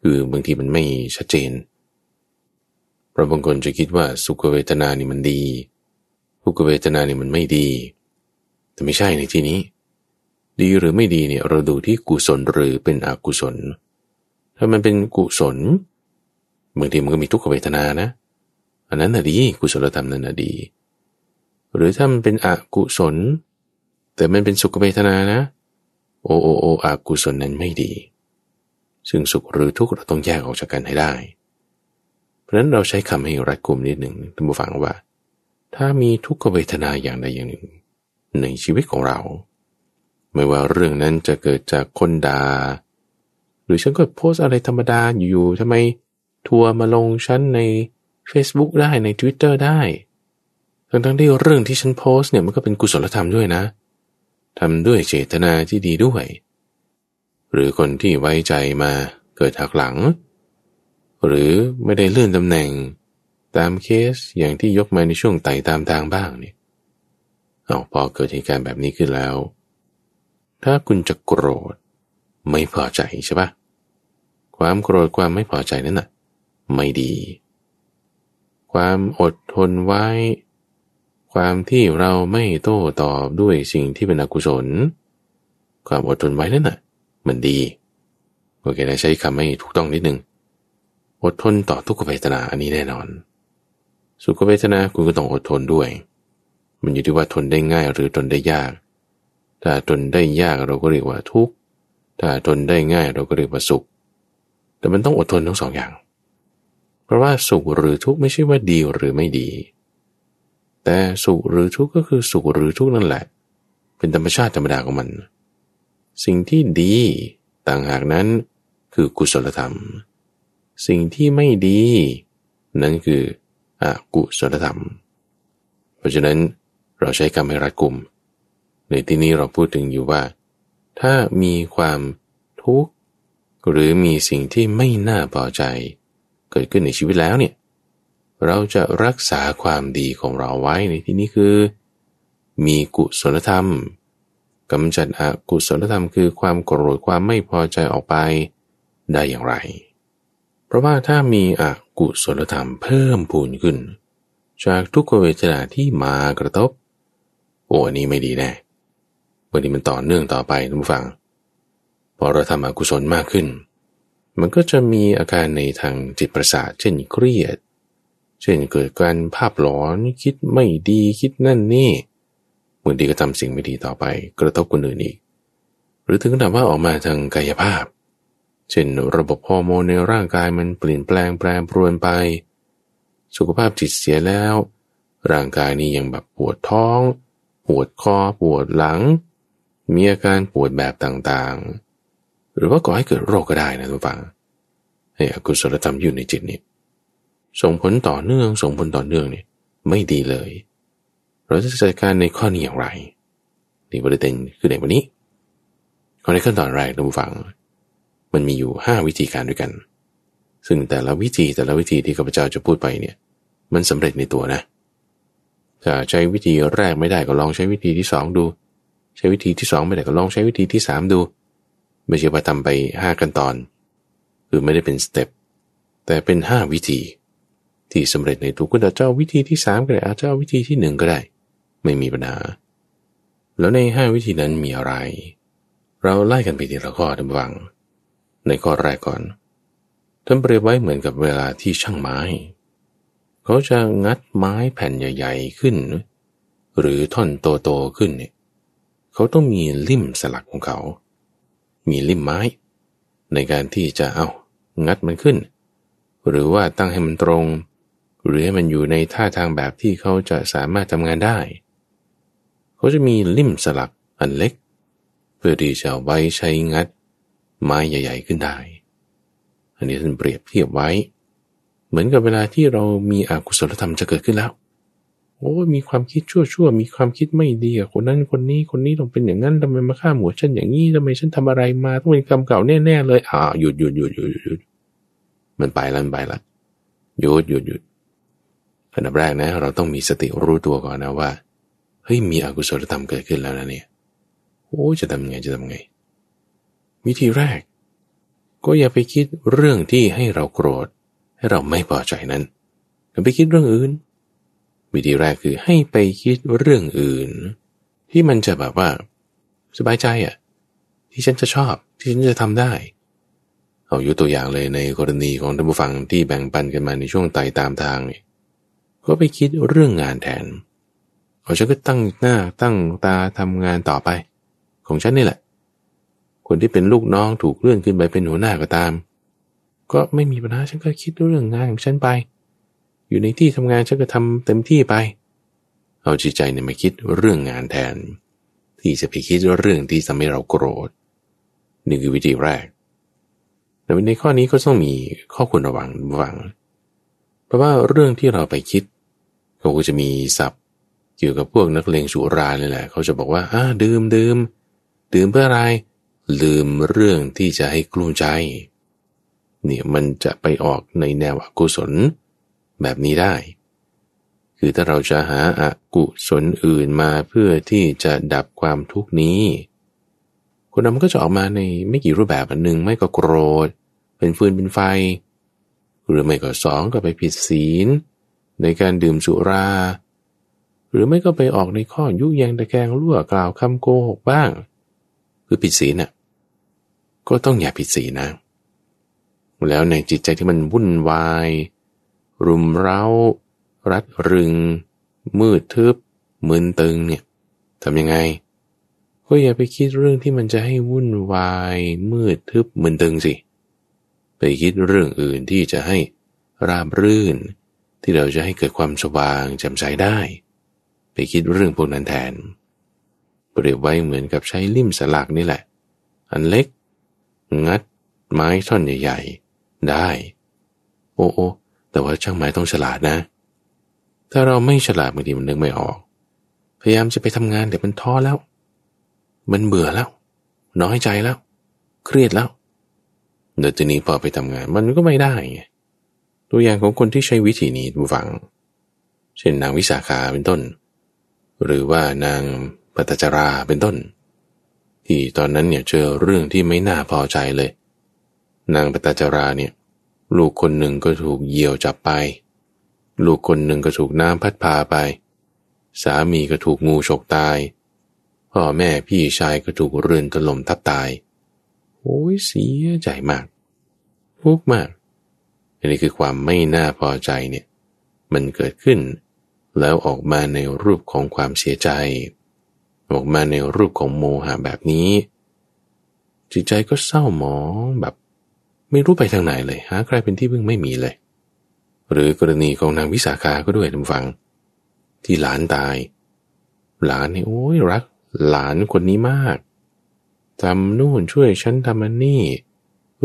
คือบางทีมันไม่ชัดเจนเพราะบางคนจะคิดว่าสุขเวทนานี่มันดี ทุกเวทนานี่มันไม่ดี แต่ไม่ใช่ในที่นี้ ดีหรือไม่ดีเนี่ยเราดูที่กุศลหรือเป็นอกุศล ถ้ามันเป็นกุศลบางทีมันก็มีทุกขเวทนานะ อันนั้นน่ะดีกุศลธรรมนั้นน่ะดี หรือถ้ามันเป็นอกุศล แต่มันเป็นสุขเวทนานะ โอโอโออากุศลนั้นไม่ดี ซึ่งสุขหรือทุกข์เราต้องแยกออกจากกันให้ได้ เพราะนั้นเราใช้คำให้รัดกุมนิดหนึ่งท่านผู้ฟังว่า ถ้ามีทุกขเวทนาอย่างใดอย่างหนึ่ง ในชีวิตของเรา ไม่ว่าเรื่องนั้นจะเกิดจากคนดา่าหรือฉันก็โพสอะไรธรรมดาอยู่ๆทำไมทัวร์มาลงฉันใน Facebook ได้ใน Twitter ได้ ทั้งทั้งที่เรื่องที่ฉันโพสเนี่ยมันก็เป็นกุศลธรรมด้วยนะ ทำด้วยเจตนาที่ดีด้วย หรือคนที่ไว้ใจมาเกิดหักหลัง หรือไม่ได้เลื่อนตำแหน่งตามเคสอย่างที่ยกมาในช่วงไต่ตามทางบ้างเนี่ยเอาพอเกิดเหตุการณ์แบบนี้ขึ้นแล้ว ถ้าคุณจะโกรธไม่พอใจใช่ปะความโกรธความไม่พอใจนั้นน่ะ ไม่ดี ความอดทนไว้ ความที่เราไม่โต้ตอบด้วยสิ่งที่เป็นอกุศล ความอดทนไว้นั่นน่ะ มันดี โอเคนะใช้คำไม่ถูกต้องนิดนึง อดทนต่อทุกขเวทนาอันนี้แน่นอน สุขเวทนาคุณก็ต้องอดทนด้วย มันอยู่ที่ว่าทนได้ง่ายหรือทนได้ยาก ถ้าทนได้ยากเราก็เรียกว่าทุกข์ ถ้าทนได้ง่ายเราก็เรียกว่าสุข แต่มันต้องอดทนทั้งสองอย่าง เพราะว่าสุขหรือทุกข์ไม่ใช่ว่าดีหรือไม่ดี แต่สุขหรือทุกข์ก็คือสุขหรือทุกข์นั่นแหละ เป็นธรรมชาติธรรมดาของมัน สิ่งที่ดีต่างหากนั้นคือกุศลธรรม สิ่งที่ไม่ดี นั่นคืออกุศลธรรม เพราะฉะนั้นเราใช้คำให้รัดกุมในที่นี้เราพูดถึงอยู่ว่า ถ้ามีความทุกข์หรือมีสิ่งที่ไม่น่าพอใจ เกิดขึ้นในชีวิตแล้วเนี่ย เราจะรักษาความดีของเราไว้ในที่นี้คือ มีกุศลธรรมกำจัดอกุศลธรรมคือความโกรธความไม่พอใจออกไปได้อย่างไร เพราะว่าถ้ามีอกุศลธรรมเพิ่มพูนขึ้น จากทุกขเวทนาที่มากระทบ โอ้อันนี้ไม่ดีแน่วันนี้มันต่อเนื่องต่อไปทุกฝังพอเราทำอกุศลมากขึ้น มันก็จะมีอาการในทางจิตประสาทเช่นเครียด เช่นเกิดการภาพหลอนคิดไม่ดีคิดนั่นนี่บางทีก็ทำสิ่งไม่ดีต่อไป กระทบคนอื่นอีก หรือถึงขนาดว่าออกมาทางกายภาพ เช่นระบบฮอร์โมนในร่างกายมันเปลี่ยนแปลงแปรปรวนไป สุขภาพจิตเสียแล้ว ร่างกายนี้ยังแบบปวดท้อง ปวดคอปวดหลัง มีอาการปวดแบบต่างๆ หรือว่าก่อให้เกิดโรคก็ได้นะทุกฝังให้อกุศลธรรมอยู่ในจิตนี้ ส่งผลต่อเนื่อง ส่งผลต่อเนื่องเนี่ยไม่ดีเลย เราจะจัดการในข้อนี้อย่างไรนี่ประเด็นคือในวันนี้ข้อในขั้นตอนแรกดูฟัง มันมีอยู่ห้าวิธีการด้วยกัน ซึ่งแต่ละวิธีแต่ละวิธีที่ข้าพเจ้าจะพูดไปเนี่ย มันสำเร็จในตัวนะถ้าใช้วิธีแรกไม่ได้ก็ลองใช้วิธีที่สองดู ใช้วิธีที่สองไม่ได้ก็ลองใช้วิธีที่สามดู ไม่ใช่ว่าทำไปห้าขั้นตอน คือไม่ได้เป็นสเต็ปแต่เป็นห้าวิธี ที่สำเร็จในตัวคุณอาจจะเอาวิธีที่สามก็ได้อาจจะเอาวิธีที่หนึ่งก็ได้ ไม่มีปัญหา แล้วในห้าวิธีนั้นมีอะไร เราไล่กันไปทีละข้อท่านฟัง ในข้อแรกก่อนท่านเปรียบไว้เหมือนกับเวลาที่ช่างไม้ เขาจะงัดไม้แผ่นใหญ่ ๆขึ้น หรือท่อนโตๆขึ้นเนี่ยเขาต้องมีลิ่มสลักของเขา มีลิ่มไม้ ในการที่จะเอางัดมันขึ้น หรือว่าตั้งให้มันตรง หรือให้มันอยู่ในท่าทางแบบที่เขาจะสามารถทำงานได้ เขาจะมีลิ่มสลักอันเล็ก เพื่อที่จะไว้ใช้งัด ไม้ใหญ่ ๆ ขึ้นได้ อันนี้ท่านเปรียบเทียบไว้ เหมือนกับเวลาที่เรามีอกุศลธรรมจะเกิดขึ้นแล้วโอ้มีความคิดชั่วๆ มีความคิดไม่ดีกับคนนั้นคนนี้คนนี้ต้องเป็นอย่างนั้นทำไมมาฆ่าหมูฉันอย่างนี้ทำไมฉันทำอะไรมาต้องเป็นกรรมเก่าแน่ๆเลยอ่าหยุดหยุดหยุดหยุดหยุดมันไปแล้วมันไปละหยุดหยุดหยุด อันดับแรกนะเราต้องมีสติรู้ตัวก่อนนะว่าเฮ้ยมีอกุศลธรรมเกิดขึ้นแล้วนะเนี่ยโอ้จะทำไงจะทำไง วิธีแรก ก็อย่าไปคิดเรื่องที่ให้เราโกรธ ให้เราไม่พอใจนั้นอย่าไปคิดเรื่องอื่น วิธีแรกคือให้ไปคิดเรื่องอื่น ที่มันจะแบบว่า สบายใจอะ่ะที่ฉันจะชอบที่ฉันจะทำได้ เอาอยู่ตัวอย่างเลยในกรณีของท่านผู้ฟังที่แบ่งปันกันมาในช่วงไต่ตามทาง ก็ไปคิดเรื่องงานแทนเอาฉันก็ตั้งหน้าตั้งตาทำงานต่อไป ของฉันนี่แหละ คนที่เป็นลูกน้องถูกเลื่อนขึ้นไปเป็นหัวหน้าก็ตาม ก็ไม่มีปัญหาฉันก็คิดเรื่องงานของฉันไป อยู่ในที่ทำงานฉันก็ทำเต็มที่ไป เอาจิตใจเนี่ยมาคิดเรื่องงานแทน ที่จะไปคิดเรื่องที่ทำให้เราโกรธนี่คือวิธีแรก แต่ในข้อนี้ก็ต้องมีข้อควรระวังระวัง เพราะว่าเรื่องที่เราไปคิด เขาก็จะมีศัพท์ เกี่ยวกับพวกนักเลงสุราเนี่ยแหละ เขาจะบอกว่าอ่าดื่มดื่มดื่มเพื่ออะไร ลืมเรื่องที่จะให้กลุ้มใจ เนี่ยมันจะไปออกในแนวอกุศลแบบนี้ได้ คือถ้าเราจะหาอากุศลอื่นมาเพื่อที่จะดับความทุกข์นี้ คนนั้นก็จะออกมาในไม่กี่รูปแบบอันหนึ่งไม่ก็โกรธ เป็นฟืนเป็นไฟ หรือไม่ก็สองก็ไปผิดศีล ในการดื่มสุรา หรือไม่ก็ไปออกในข้อยุยงตะแกงรั่วกล่าวคำโกหกบ้าง คือผิดศีลน่ะก็ต้องอย่าผิดศีลนะ แล้วในจิตใจที่มันวุ่นวาย รุมเร้า รัดรึง มืดทึบมึนตึงเนี่ยทำยังไง ก็อย่าไปคิดเรื่องที่มันจะให้วุ่นวาย มืดทึบมึนตึงสิ ไปคิดเรื่องอื่นที่จะให้ราบรื่น ที่เราจะให้เกิดความสว่างแจ่มใสได้ ไปคิดเรื่องพวกนั้นแทน เปรียบไว้เหมือนกับใช้ลิ่มสลักนี่แหละ อันเล็ก งัด ไม้ท่อนใหญ่ๆ ได้ โอ้โอ้แต่ว่าช่างไม้ต้องฉลาดนะ ถ้าเราไม่ฉลาดบางทีมันนึกไม่ออก พยายามจะไปทำงานเดี๋ยวมันท้อแล้ว มันเบื่อแล้ว น้อยใจแล้ว เครียดแล้วเดี๋ยวทีนี้พอไปทำงานมันก็ไม่ได้ไง ตัวอย่างของคนที่ใช้วิธีนี้ดูฟัง เช่นนางวิสาขาเป็นต้น หรือว่านางปัตจราเป็นต้น ที่ตอนนั้นเนี่ยเจอเรื่องที่ไม่น่าพอใจเลย นางปัตจราเนี่ยลูกคนหนึ่งก็ถูกเหยี่ยวจับไป ลูกคนหนึ่งก็ถูกน้ำพัดพาไป สามีก็ถูกงูฉกตาย พ่อแม่พี่ชายก็ถูกเรือนถล่มทับตาย โอ้ยเสียใจมากทุกมาก อันนี้คือความไม่น่าพอใจเนี่ยมันเกิดขึ้น แล้วออกมาในรูปของความเสียใจ ออกมาในรูปของโมหะแบบนี้ จิตใจก็เศร้าหมองแบบ ไม่รู้ไปทางไหนเลยหาใครเป็นที่พึ่งไม่มีเลย หรือกรณีของนางวิสาขาก็ด้วยทุกฝัง ที่หลานตาย หลานนี่โอ้ยรัก หลานคนนี้มากทำนู่นช่วยฉันทำอันนี่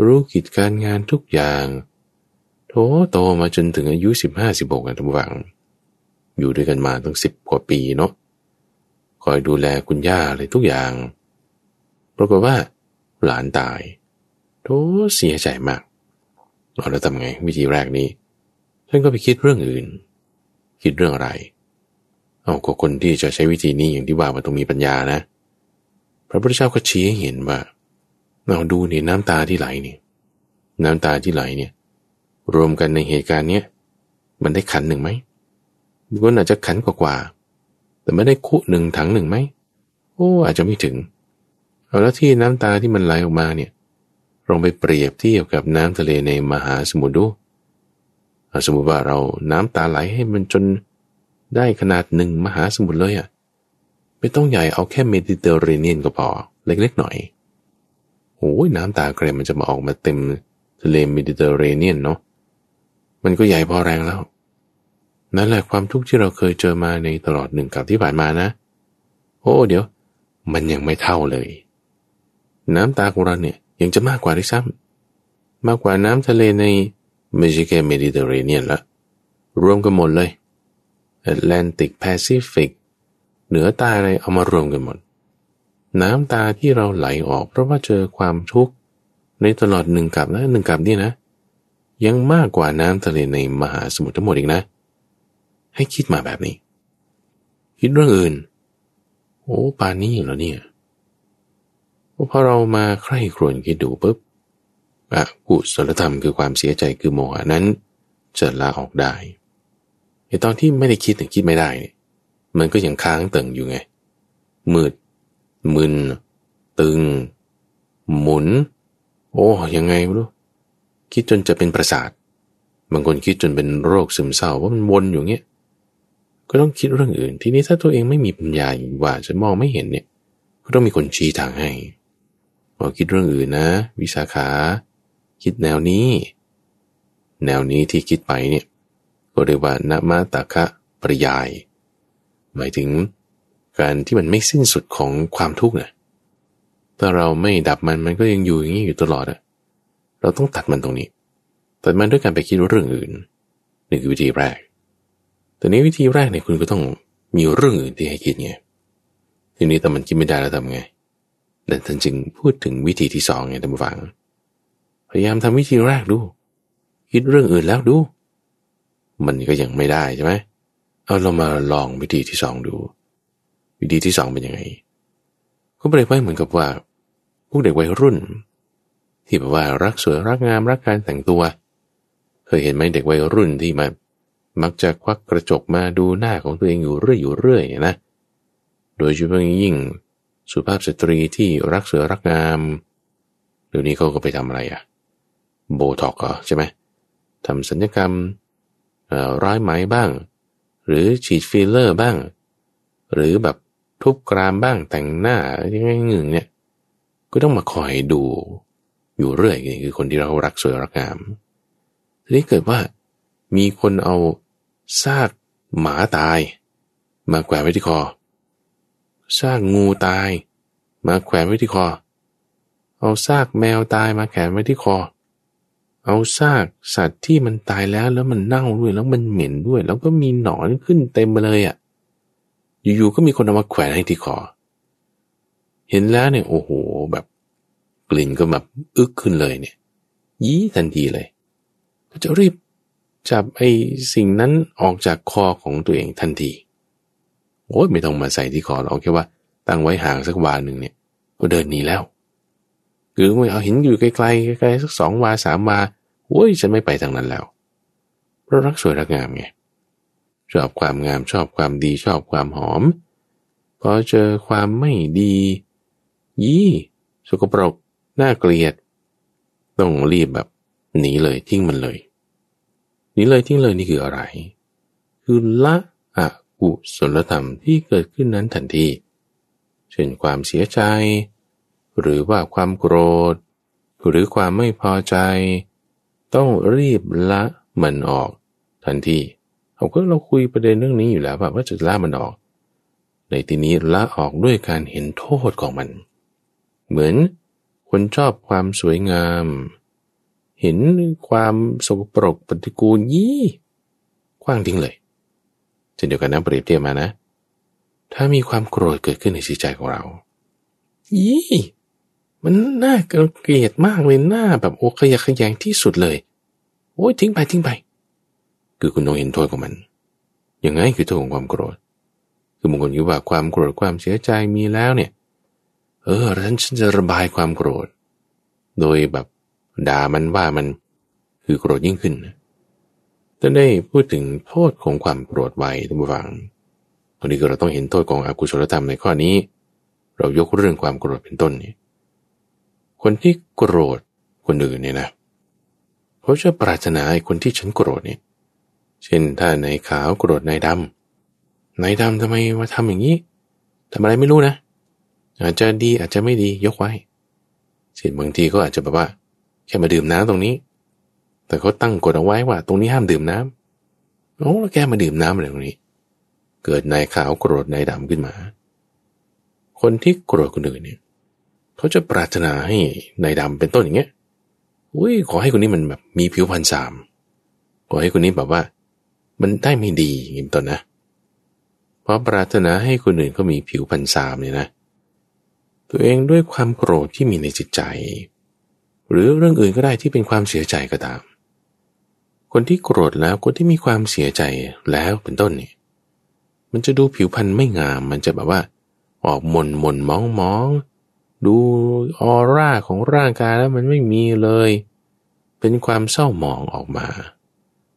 รู้กิจการงานทุกอย่าง โถโตมาจนถึงอายุสิบห้าสิบหกทุกฝัง อยู่ด้วยกันมาตั้งสิบกว่าปีเนาะคอยดูแลคุณย่าอะไรทุกอย่าง ปรากฏว่า หลานตายโธเสียใจมากเราแล้วทำไงวิธีแรกนี้ท่านก็ไปคิดเรื่องอื่น คิดเรื่องอะไร เอาก็คนที่จะใช้วิธีนี้อย่างที่ว่ามันต้องมีปัญญานะ พระพุทธเจ้าก็ชี้ให้เห็นว่าเราดูนี่น้ำตาที่ไหลนี่น้ำตาที่ไหลเนี่ย รวมกันในเหตุการณ์เนี้ยมันได้ขันหนึ่งไหมบางคนอาจจะขันกว่าแต่ไม่ได้คุหนึ่งถังหนึ่งไหมโอ้อาจจะไม่ถึง เอาแล้วที่น้ำตาที่มันไหลออกมาเนี่ยลองไปเปรียบเทียบกับน้ำทะเลในมหาสมุทรดูสมมติว่าเราน้ำตาไหลให้มันจนได้ขนาดหนึ่งมหาสมุทรเลยอะ่ะไม่ต้องใหญ่เอาแค่เมดิเตอร์เรเนียนก็พอเล็กๆหน่อยโอ้ยน้ำตาเกรมมันจะมาออกมาเต็มทะเลเมดิเตอร์เรเนียนเนาะ มันก็ใหญ่พอแรงแล้ว นั่นแหละความทุกข์ที่เราเคยเจอมาในตลอดหนึ่งกัปที่ผ่านมานะ โอ้เดี๋ยว มันยังไม่เท่าเลย น้ำตาของเราเนี่ยยังจะมากกว่าด้วยซ้ำมากกว่าน้ำทะเลในไม่ใช่แค่เมดิเตอร์เรเนียนละรวมกันหมดเลยแอตแลนติกแปซิฟิกเหนือใต้อะไรเอามารวมกันหมด น้ำตาที่เราไหลออกเพราะว่าเจอความทุกข์ในตลอดหนึ่งกัปนะหนึ่งกัปนี่นะ ยังมากกว่าน้ำทะเลในมหาสมุทรทั้งหมดอีกนะ ให้คิดมาแบบนี้ คิดเรื่องอื่น โอ้ปานนี้เหรอเนี่ยพอเรามาใคร่ครวญคิดดูปุ๊บอะกุศลธรรมคือความเสียใจคือโมหะนั้นจะลาออกได้ไอตอนที่ไม่ได้คิดถึงคิดไม่ได้เนี่ยมันก็ยังค้างเติ่งอยู่ไง มืด มึน ตึง หมุน โอ้ยังไงไม่รู้ คิดจนจะเป็นประสาท บางคนคิดจนเป็นโรคซึมเศร้าว่ามันวนอยู่เงี้ย ก็ต้องคิดเรื่องอื่น ทีนี้ถ้าตัวเองไม่มีปัญญาว่าจะมองไม่เห็นเนี่ย ก็ต้องมีคนชี้ทางให้อคิดเรื่องอื่นนะ วิสาขา คิดแนวนี้ แนวนี้ที่คิดไปเนี่ย ก็เรียกว่านามาตะคะปริยาย หมายถึงการที่มันไม่สิ้นสุดของความทุกข์นะถ้าเราไม่ดับมันมันก็ยังอยู่อย่างนี้อยู่ตลอดอะ เราต้องตัดมันตรงนี้ ตัดมันด้วยการไปคิดเรื่องอื่นนี่คือวิธีแรก แต่นี้วิธีแรกเนี่ยคุณก็ต้องมีเรื่องอื่นที่ให้คิดไงทีนี้แต่มันคิดไม่ได้แล้วทำไงแต่ท่านจึงพูดถึงวิธีที่สองไงท่านผู้ฟัง พยายามทำวิธีแรกดู คิดเรื่องอื่นแล้วดู มันก็ยังไม่ได้ใช่ไหมเอาเรามาลองวิธีที่สองดู วิธีที่สองเป็นยังไงก็เปรียบไว้เหมือนกับว่า พวกเด็กวัยรุ่น ที่แบบว่ารักสวยรักงามรักการแต่งตัว เคยเห็นไหมเด็กวัยรุ่นที่มา มักจะควักกระจกมาดูหน้าของตัวเองอยู่เรื่อยอยู่เรื่อยนะ โดยเฉพาะยิ่งสุภาพสตรีที่รักสวยรักงามเดี๋ยวนี้เขาก็ไปทำอะไรอะโบท็อกซ์เหรอใช่ไหมทำศัลยกรรมร้อยไหมบ้าง หรือฉีดฟิลเลอร์บ้าง หรือแบบทุบกรามบ้างแต่งหน้ายังไงเงึงเนี่ย ก็ต้องมาคอยดู อยู่เรื่อยนี่คือคนที่เรารักสวยรักงาม ทีนี้เกิดว่ามีคนเอาซากหมาตาย มาแขวนไว้ที่คอซากงูตาย มาแขวนไว้ที่คอ เอาซากแมวตายมาแขวนไว้ที่คอ เอาซากสัตว์ที่มันตายแล้วแล้วมันเน่าด้วยแล้วมันเหม็นด้วย แล้วก็มีหนอนขึ้นเต็มไปเลยอะ่ะ อยู่ๆก็มีคนเอามาแขวนให้ที่คอ เห็นแล้วเนี่ยโอ้โหแบบ กลิ่นก็แบบอึกขึ้นเลยเนี่ย ยี่ทันทีเลย ก็จะรีบจับไอ้สิ่งนั้นออกจากคอของตัวเองทันทีโอ้ยไม่ต้องมาใส่ที่คอเราแค่ว่า ตั้งไว้ห่างสักวาหนึ่งเนี่ย ก็เดินหนีแล้วคือไม่เอาเห็นอยู่ไกลๆไกลๆสักสองวาสามวาโอ้ยฉันไม่ไปทางนั้นแล้วเพราะรักสวยรักงามไงชอบความงามชอบความดีชอบความหอมพอเจอความไม่ดี ยี่สกปรก น่าเกลียด ต้องรีบแบบหนีเลยทิ้งมันเลย หนีเลยทิ้งเลยนี่คืออะไร คือละอกุศลธรรมที่เกิดขึ้นนั้นทันทีเช่นความเสียใจ หรือว่าความโกรธ หรือความไม่พอใจ ต้องรีบละมันออกทันทีเราก็เราคุยประเด็นเรื่องนี้อยู่แล้วว่าจะละมันออก ในที่นี้ละออกด้วยการเห็นโทษของมัน เหมือน คนชอบความสวยงาม เห็นความสกปรกปฏิกูลยี่กว้างทิ้งเลยเช่นเดียวกันนะเปรียบเทียบมานะ ถ้ามีความโกรธเกิดขึ้นในจิตใจของเรา ยี่มันน่าเกลียดมากเลยหน้าแบบโอ้ขยะขยงที่สุดเลย โอ้ยทิ้งไปทิ้งไป คือคุณต้องเห็นโทษของมันยังไงคือโทษของความโกรธ คือบางคนคิดว่าความโกรธความเสียใจมีแล้วเนี่ย เออฉันฉันจะระบายความโกรธ โดยแบบด่ามันว่ามันคือโกรธยิ่งขึ้นจะได้พูดถึงโทษของความโกรธไว้ท่านผู้ฟังตอนนี้ก็เราต้องเห็นโทษของอกุศลธรรมในข้อนี้ เรายกเรื่องความโกรธเป็นต้นนี่คนที่โกรธคนอื่นเนี่ยนะเขาจะปรารถนาไอ้คนที่ฉันโกรธเนี่ยเช่นถ้านายขาวโกรธนายดำนายดำทำไมมาทำอย่างนี้ทำอะไรไม่รู้นะ อาจจะดีอาจจะไม่ดียกไว้สิบางทีก็อาจจะแบบว่า แค่มาดื่มน้ำตรงนี้ แต่เขาตั้งกฎเอาไว้ว่า ตรงนี้ห้ามดื่มน้ำโอ้แล้วแกมาดื่มน้ำอะไรตรงนี้ เกิดนายขาวโกรธนายดำขึ้นมา คนที่โกรธคนอื่นเนี่ยเขาจะปรารถนาให้นายดำเป็นต้นอย่างเงี้ยอุ้ยขอให้คนนี้มันแบบมีผิวพรรณสามขอให้คนนี้แบบว่า มันได้ไม่ดีอย่างนี้ต้นนะเพราะปรารถนาให้คนอื่นเขามีผิวพรรณสามเนี่ยนะ ตัวเองด้วยความโกรธที่มีในจิตใจ หรือเรื่องอื่นก็ได้ที่เป็นความเสียใจก็ตาม คนที่โกรธแล้วคนที่มีความเสียใจแล้วเป็นต้นเนี่ยมันจะดูผิวพรรณไม่งาม มันจะแบบว่า ออกมนมนมองมองดูออร่าของร่างกายแล้วมันไม่มีเลย เป็นความเศร้าหมองออกมา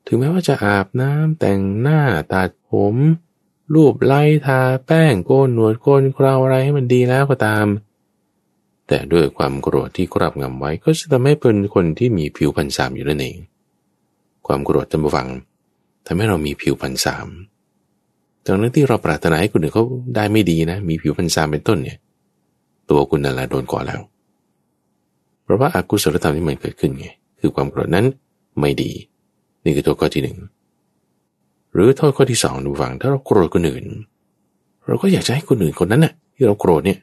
ถึงแม้ว่าจะอาบน้ำแต่งหน้าตัดผมรูปไล่ทาแป้งโกนหนวดโกนเคราอะไรให้มันดีแล้วก็ตาม แต่ด้วยความโกรธที่กรับงำไว้ก็จะทำให้เป็นคนที่มีผิวพันสามอยู่นั่นเอง ความโกรธจำบังทำให้เรามีผิวพันสามดังนั้นที่เราปรารถนาให้คนอื่นเขาได้ไม่ดีนะ มีผิวพันสามเป็นต้นเนี่ย ตัวคุณนั่นแหละโดนก่อแล้ว เพราะว่าอากุศลธรรมที่มันเกิดขึ้นไงคือความโกรธนั้นไม่ดี นี่คือตัวข้อที่หนึ่งหรือโทษข้อที่สองดูฟังถ้าเราโกรธคนอื่น เราก็อยากจะให้คนอื่นคนนั้นน่ะที่เราโกรธเนี่ย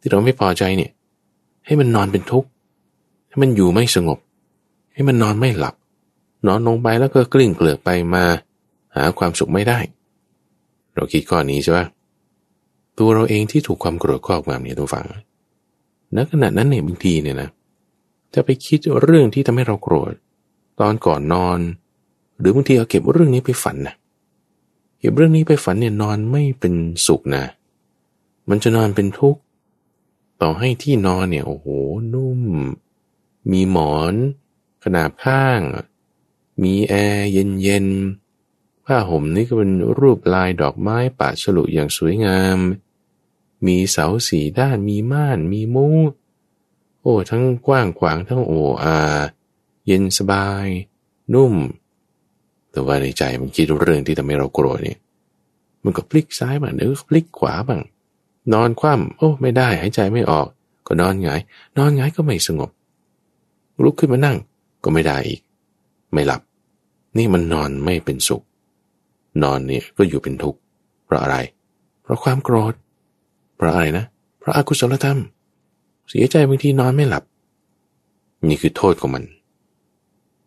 ที่เราไม่พอใจเนี่ย ให้มันนอนเป็นทุกข์ให้มันอยู่ไม่สงบ ให้มันนอนไม่หลับ นอนลงไปแล้วก็กลิ้งเกลือกไปมา หาความสุขไม่ได้ เราคิดข้อนี้ใช่ไหมตัวเราเองที่ถูกความโกรธครอบงำเนี่ยตัวฟังณขณะนั้นเนี่ยบางทีเนี่ยนะ จะไปคิดเรื่องที่ทำให้เราโกรธ ตอนก่อนนอน หรือบางทีเอาเก็บเรื่องนี้ไปฝันนะเก็บเรื่องนี้ไปฝันเนี่ยนอนไม่เป็นสุขนะ มันจะนอนเป็นทุกข์ ต่อให้ที่นอนเนี่ยโอ้โหนุ่ม มีหมอน ขนาบข้าง มีแอร์เย็นๆผ้าห่มนี่ก็เป็นรูปลายดอกไม้ปะฉลุอย่างสวยงาม มีเสาสีด้านมีม่านมีมุ้งโอ้ทั้งกว้างขวางทั้งโอ้อาเย็นสบาย นุ่ม แต่ว่าในใจมันคิดเรื่องที่ทำให้เราโกรธเนี่ยมันก็พลิกซ้ายบ้างเดี๋ยวพลิกขวาบ้าง นอนคว่ำโอ้ไม่ได้หายใจไม่ออก ก็นอนหงายนอนหงายก็ไม่สงบ ลุกขึ้นมานั่งก็ไม่ได้อีก ไม่หลับ นี่มันนอนไม่เป็นสุข นอนเนี่ยก็อยู่เป็นทุกข์เพราะอะไร เพราะความโกรธ เพราะอะไรนะ เพราะอากุศลธรรม เสียใจบางทีนอนไม่หลับ นี่คือโทษของมัน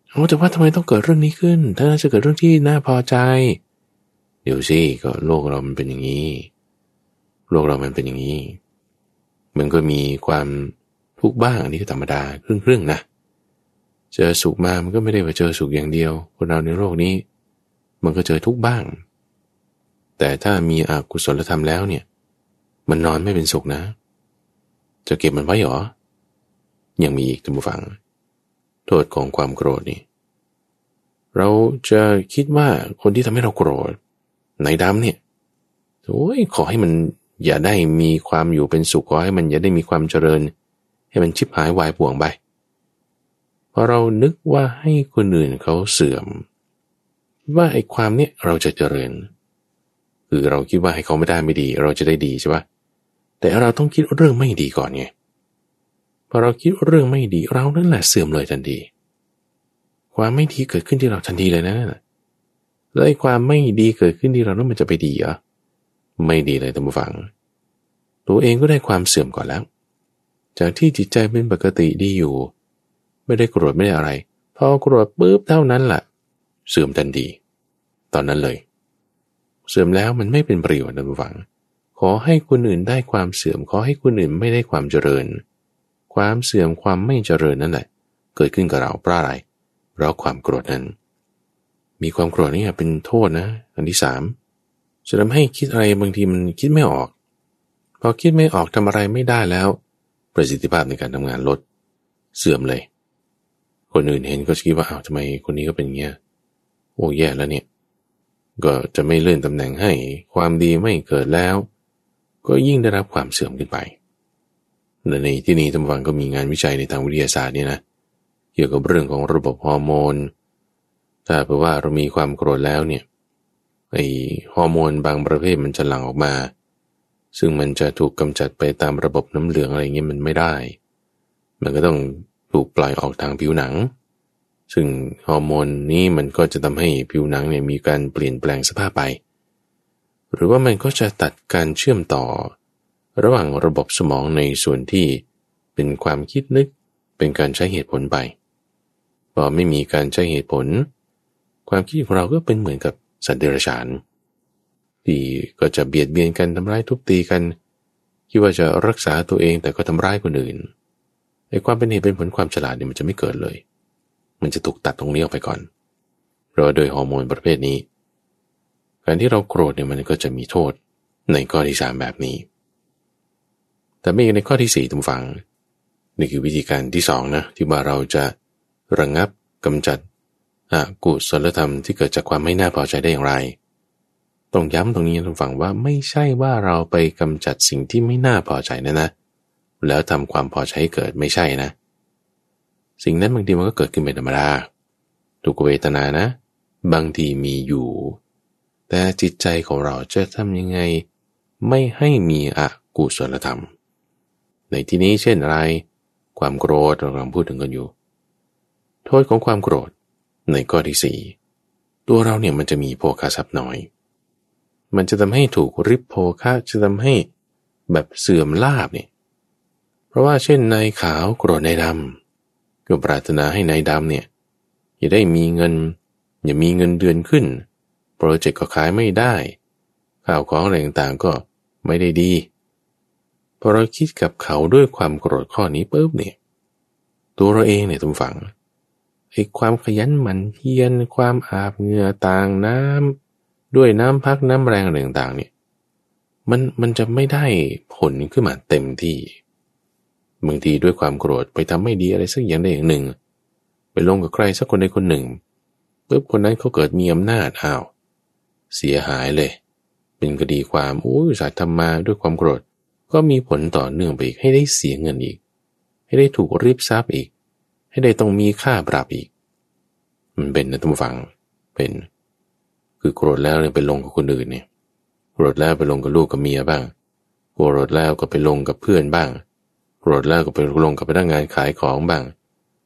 เอาแต่ว่าทำไมต้องเกิดเรื่องนี้ขึ้น ถ้าจะเกิดเรื่องที่น่าพอใจ เดี๋ยวสิก็โลกเรามันเป็นอย่างนี้ โลกเรามันเป็นอย่างนี้ มันก็มีความทุกข์บ้างอันนี้ก็ธรรมดาครึ่งๆนะ เจอสุขมา มันก็ไม่ได้ว่าเจอสุขอย่างเดียว คนเราในโลกนี้ มันก็เจอทุกข์บ้าง แต่ถ้ามีอกุศลธรรมแล้วเนี่ย มันนอนไม่เป็นสุขนะ จะเก็บมันไว้หรอ ยังมีอีกท่านผู้ฟัง โทษของความโกรธนี่ เราจะคิดว่าคนที่ทำให้เราโกรธในดำเนี่ยโอ้ยขอให้มัน อย่าได้มีความอยู่เป็นสุขขอให้มันอย่าได้มีความเจริญ ให้มันชิบหายวายป่วงไปพอเรานึกว่าให้คนอื่นเขาเสื่อม ว่าไอ้ความเนี้ยเราจะเจริญ คือเราคิดว่าให้เขาไม่ได้ไม่ดี เราจะได้ดีใช่ปะแต่เราต้องคิดเรื่องไม่ดีก่อนไงพอเราคิดเรื่องไม่ดีเรานั่นแหละเสื่อมเลยทันทีความไม่ดีเกิดขึ้นที่เราทันทีเลยนะแล้วไอ้ความไม่ดีเกิดขึ้นที่เรานั้นมันจะไปดีเหรอ ไม่ดีเลยท่านผู้ฟัง ตัวเองก็ได้ความเสื่อมก่อนแล้ว จากที่จิตใจเป็นปกติดีอยู่ ไม่ได้โกรธไม่ได้อะไร พอโกรธปุ๊บเท่านั้นแหละเสื่อมทันทีตอนนั้นเลย เสื่อมแล้วมันไม่เป็นประโยชน์ท่านผู้ฟัง ขอให้คนอื่นได้ความเสื่อม ขอให้คนอื่นไม่ได้ความเจริญ ความเสื่อมความไม่เจริญนั่นแหละ เกิดขึ้นกับเราเพราะอะไรเพราะความโกรธนั้น มีความโกรธนี่เป็นโทษนะ อันที่สาม จะทำให้คิดอะไรบางทีมันคิดไม่ออก พอคิดไม่ออกทำอะไรไม่ได้แล้ว ประสิทธิภาพในการทำงานลดเสื่อมเลย คนอื่นเห็นก็คิดว่าอ้าวทำไมคนนี้ก็เป็นเงี้ยโอ้แย่แล้วเนี่ย ก็จะไม่เลื่อนตำแหน่งให้ความดีไม่เกิดแล้ว ก็ยิ่งได้รับความเสื่อมขึ้นไปในที่นี้ท่านฟังก็มีงานวิจัยในทางวิทยาศาสตร์เนี่ยนะเกี่ยวกับเรื่องของระบบฮอร์โมน ถ้าแปลว่าเรามีความโกรธแล้วเนี่ย ไอฮอร์โมนบางประเภทมันจะหลั่งออกมา ซึ่งมันจะถูกกำจัดไปตามระบบน้ำเหลืองอะไรเงี้ยมันไม่ได้ มันก็ต้องถูกปล่อยออกทางผิวหนัง ซึ่งฮอร์โมนนี้มันก็จะทำให้ผิวหนังเนี่ยมีการเปลี่ยนแปลงสภาพไป หรือว่ามันก็จะตัดการเชื่อมต่อ ระหว่างระบบสมองในส่วนที่เป็นความคิดนึก เป็นการใช้เหตุผลไปพอไม่มีการใช้เหตุผล ความคิดของเราก็เป็นเหมือนกับ สัตว์เดรัจฉานที่ก็จะเบียดเบียนกันทำร้ายทุบตีกันคิดว่าจะรักษาตัวเองแต่ก็ทำร้ายคนอื่นไอ้ความเป็นเหตุเป็นผลความฉลาดเนี่ยมันจะไม่เกิดเลย มันจะถูกตัดตรงนี้ออกไปก่อนเพราะโดยฮอร์โมนประเภทนี้ การที่เราโกรธเนี่ยมันก็จะมีโทษในข้อที่สามแบบนี้ แต่ไม่ในข้อที่สี่ทุกฝังนี่คือวิธีการที่สองนะที่ว่าเราจะระงงับกำจัด อกุศลธรรมที่เกิดจากความไม่น่าพอใจได้อย่างไร ต้องย้ำตรงนี้ทุกฝังว่าไม่ใช่ว่าเราไปกำจัดสิ่งที่ไม่น่าพอใจนะนะ แล้วทำความพอใจให้เกิดไม่ใช่นะ สิ่งนั้นบางทีมันก็เกิดขึ้นเป็นธรรมดาทุกเวทนานะ บางทีมีอยู่ แต่จิตใจของเราจะทำยังไง ไม่ให้มีอกุศลธรรม ในที่นี้เช่นอะไร ความโกรธเรากำลังพูดถึงกันอยู่ โทษของความโกรธ ในข้อที่สี่ตัวเราเนี่ยมันจะมีโภคาทรัพย์น้อย มันจะทำให้ถูกริบโภคะจะทำให้แบบเสื่อมลาบเนี่ย เพราะว่าเช่นนายขาวโกรธนายดำก็ปรารถนาให้นายดำเนี่ยอย่าได้มีเงิน อย่ามีเงินเดือนขึ้น โปรเจกต์ก็ขายไม่ได้ ข่าวของอะไรต่างๆก็ไม่ได้ดีพอเราคิดกับเขาด้วยความโกรธข้อนี้ปุ๊บเนี่ย ตัวเราเองเนี่ยทุกฝัง ไอ้ความขยันหมั่นเพียรความอาบเหงื่อต่างน้ำด้วยน้ำพักน้ำแรงอะไรต่างๆเนี่ยมันมันจะไม่ได้ผลขึ้นมาเต็มที่บางทีด้วยความโกรธไปทำไม่ดีอะไรสักอย่างใดอย่างหนึ่ง ไปลงกับใครสักคนใดคนหนึ่งปุ๊บคนนั้นเขาเกิดมีอำนาจอ้าวเสียหายเลย เป็นคดีความโอ้ยสายทำมาด้วยความโกรธก็มีผลต่อเนื่องไปอีกให้ได้เสียเงินอีก ให้ได้ถูกรีบทรัพย์อีก ให้ได้ต้องมีค่าปรับอีก มันเป็นนะทุกฝังเป็น คือโกรธแล้วเนี่ยไปลงกับคนอื่นเนี่ยโกรธแล้วไปลงกับลูกกับเมียบ้างโกรธแล้วก็ไปลงกับเพื่อนบ้างโกรธแล้วก็ไปลงกับพนักงานขายของบ้าง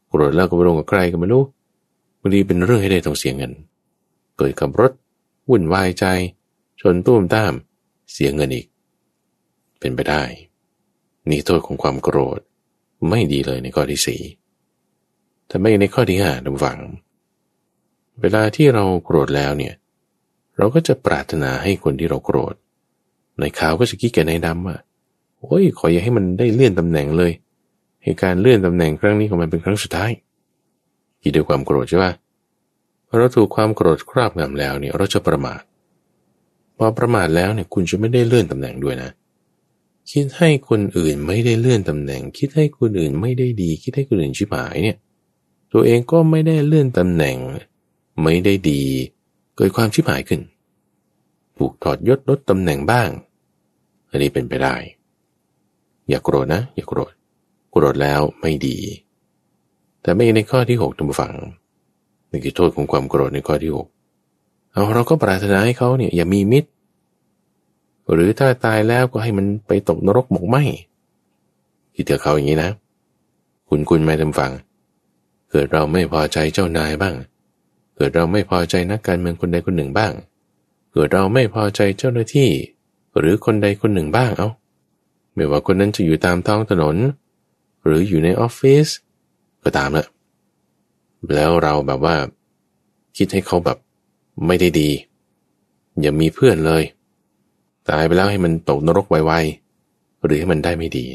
โกรธแล้วก็ไปลงกับใครก็ไม่รู้บางทีเป็นเรื่องให้ได้ต้องเสียเงิน เกิดกับรถ วุ่นวายใจ ชนตุ้มตามเสียเงินอีก เป็นไปได้ นี่โทษของความโกรธไม่ดีเลยในข้อที่สี่ แต่ไม่ในข้อที่ห้าดำฝัง เวลาที่เราโกรธแล้วเนี่ย เราก็จะปรารถนาให้คนที่เราโกรธในข่าวก็จะคิดแก่ในดำว่าโอ้ยขออย่าให้มันได้เลื่อนตำแหน่งเลยเหตุการเลื่อนตำแหน่งครั้งนี้ของมันเป็นครั้งสุดท้ายคิดด้วยความโกรธใช่ปะเราถูกความโกรธครอบงำแล้วเนี่ยเราจะประมาทพอประมาทแล้วเนี่ยคุณจะไม่ได้เลื่อนตำแหน่งด้วยนะ คิดให้คนอื่นไม่ได้เลื่อนตำแหน่ง คิดให้คนอื่นไม่ได้ดี คิดให้คนอื่นชิบหายเนี่ย ตัวเองก็ไม่ได้เลื่อนตำแหน่ง ไม่ได้ดี เกิดความชิบหายขึ้น ถูกถอดยศลดตำแหน่งบ้าง อันนี้เป็นไปได้ อย่ากโกรธนะ อย่ากโกรธ โกรธแล้วไม่ดี แต่ไม่ในข้อที่หกทุกฝังนี่คือโทษของความโกรธในข้อที่หกเอาเราก็ปรารถนาให้เขาเนี่ยอย่ามีมิตร หรือถ้าตายแล้วก็ให้มันไปตกนรกหมกไหมคิดถอะเขาอย่างนี้นะ คุณคุณไม่ทำฟัง เกิดเราไม่พอใจเจ้านายบ้าง เกิดเราไม่พอใจนักการเมืองคนใดคนหนึ่งบ้าง เกิดเราไม่พอใจเจ้าหน้าที่ หรือคนใดคนหนึ่งบ้างเอาไม่ว่าคนนั้นจะอยู่ตามท้องถนน หรืออยู่ในออฟฟิศก็ตามละแล้วเราแบบว่า คิดให้เขาแบบไม่ได้ดี อย่ามีเพื่อนเลย ตายไปแล้วให้มันตกนรกไวๆหรือให้มันได้ไม่ดี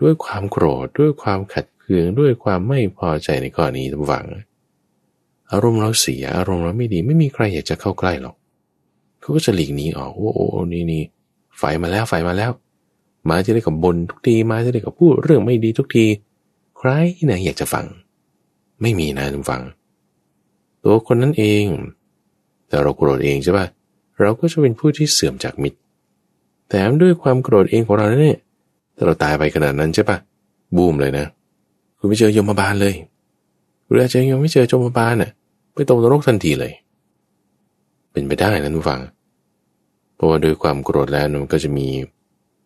ด้วยความโกรธด้วยความขัด เคืองด้วยความไม่พอใจในข้อนี้ทุกฝัง อารมณ์เราเสียอารมณ์เราไม่ดีไม่มีใครอยากจะเข้าใกล้หรอกเขาก็จะหลีกหนีออกว่าโอ้นี่นี่ไฟมาแล้วไฟมาแล้ว มาจะได้กับบนทุกทีมาจะได้กับพูดเรื่องไม่ดีทุกที ใครไหนอยากจะฟัง ไม่มีนะทุกฝัง ตัวคนนั้นเอง แต่เราโกรธเองใช่ปะเราก็จะเป็นผู้ที่เสื่อมจากมิตรแต่ด้วยความโกรธเองของเราเนี่ยถ้าเราตายไปขนาดนั้นใช่ปะบูมเลยนะ คุณไปเจอยมบาลเลยหรืออาจจะยังไม่เจอยมบาลน่ะไปตกนรกทันทีเลย เป็นไปได้นะทุกฝัง เพราะว่าโดยความโกรธแล้วมันก็จะมี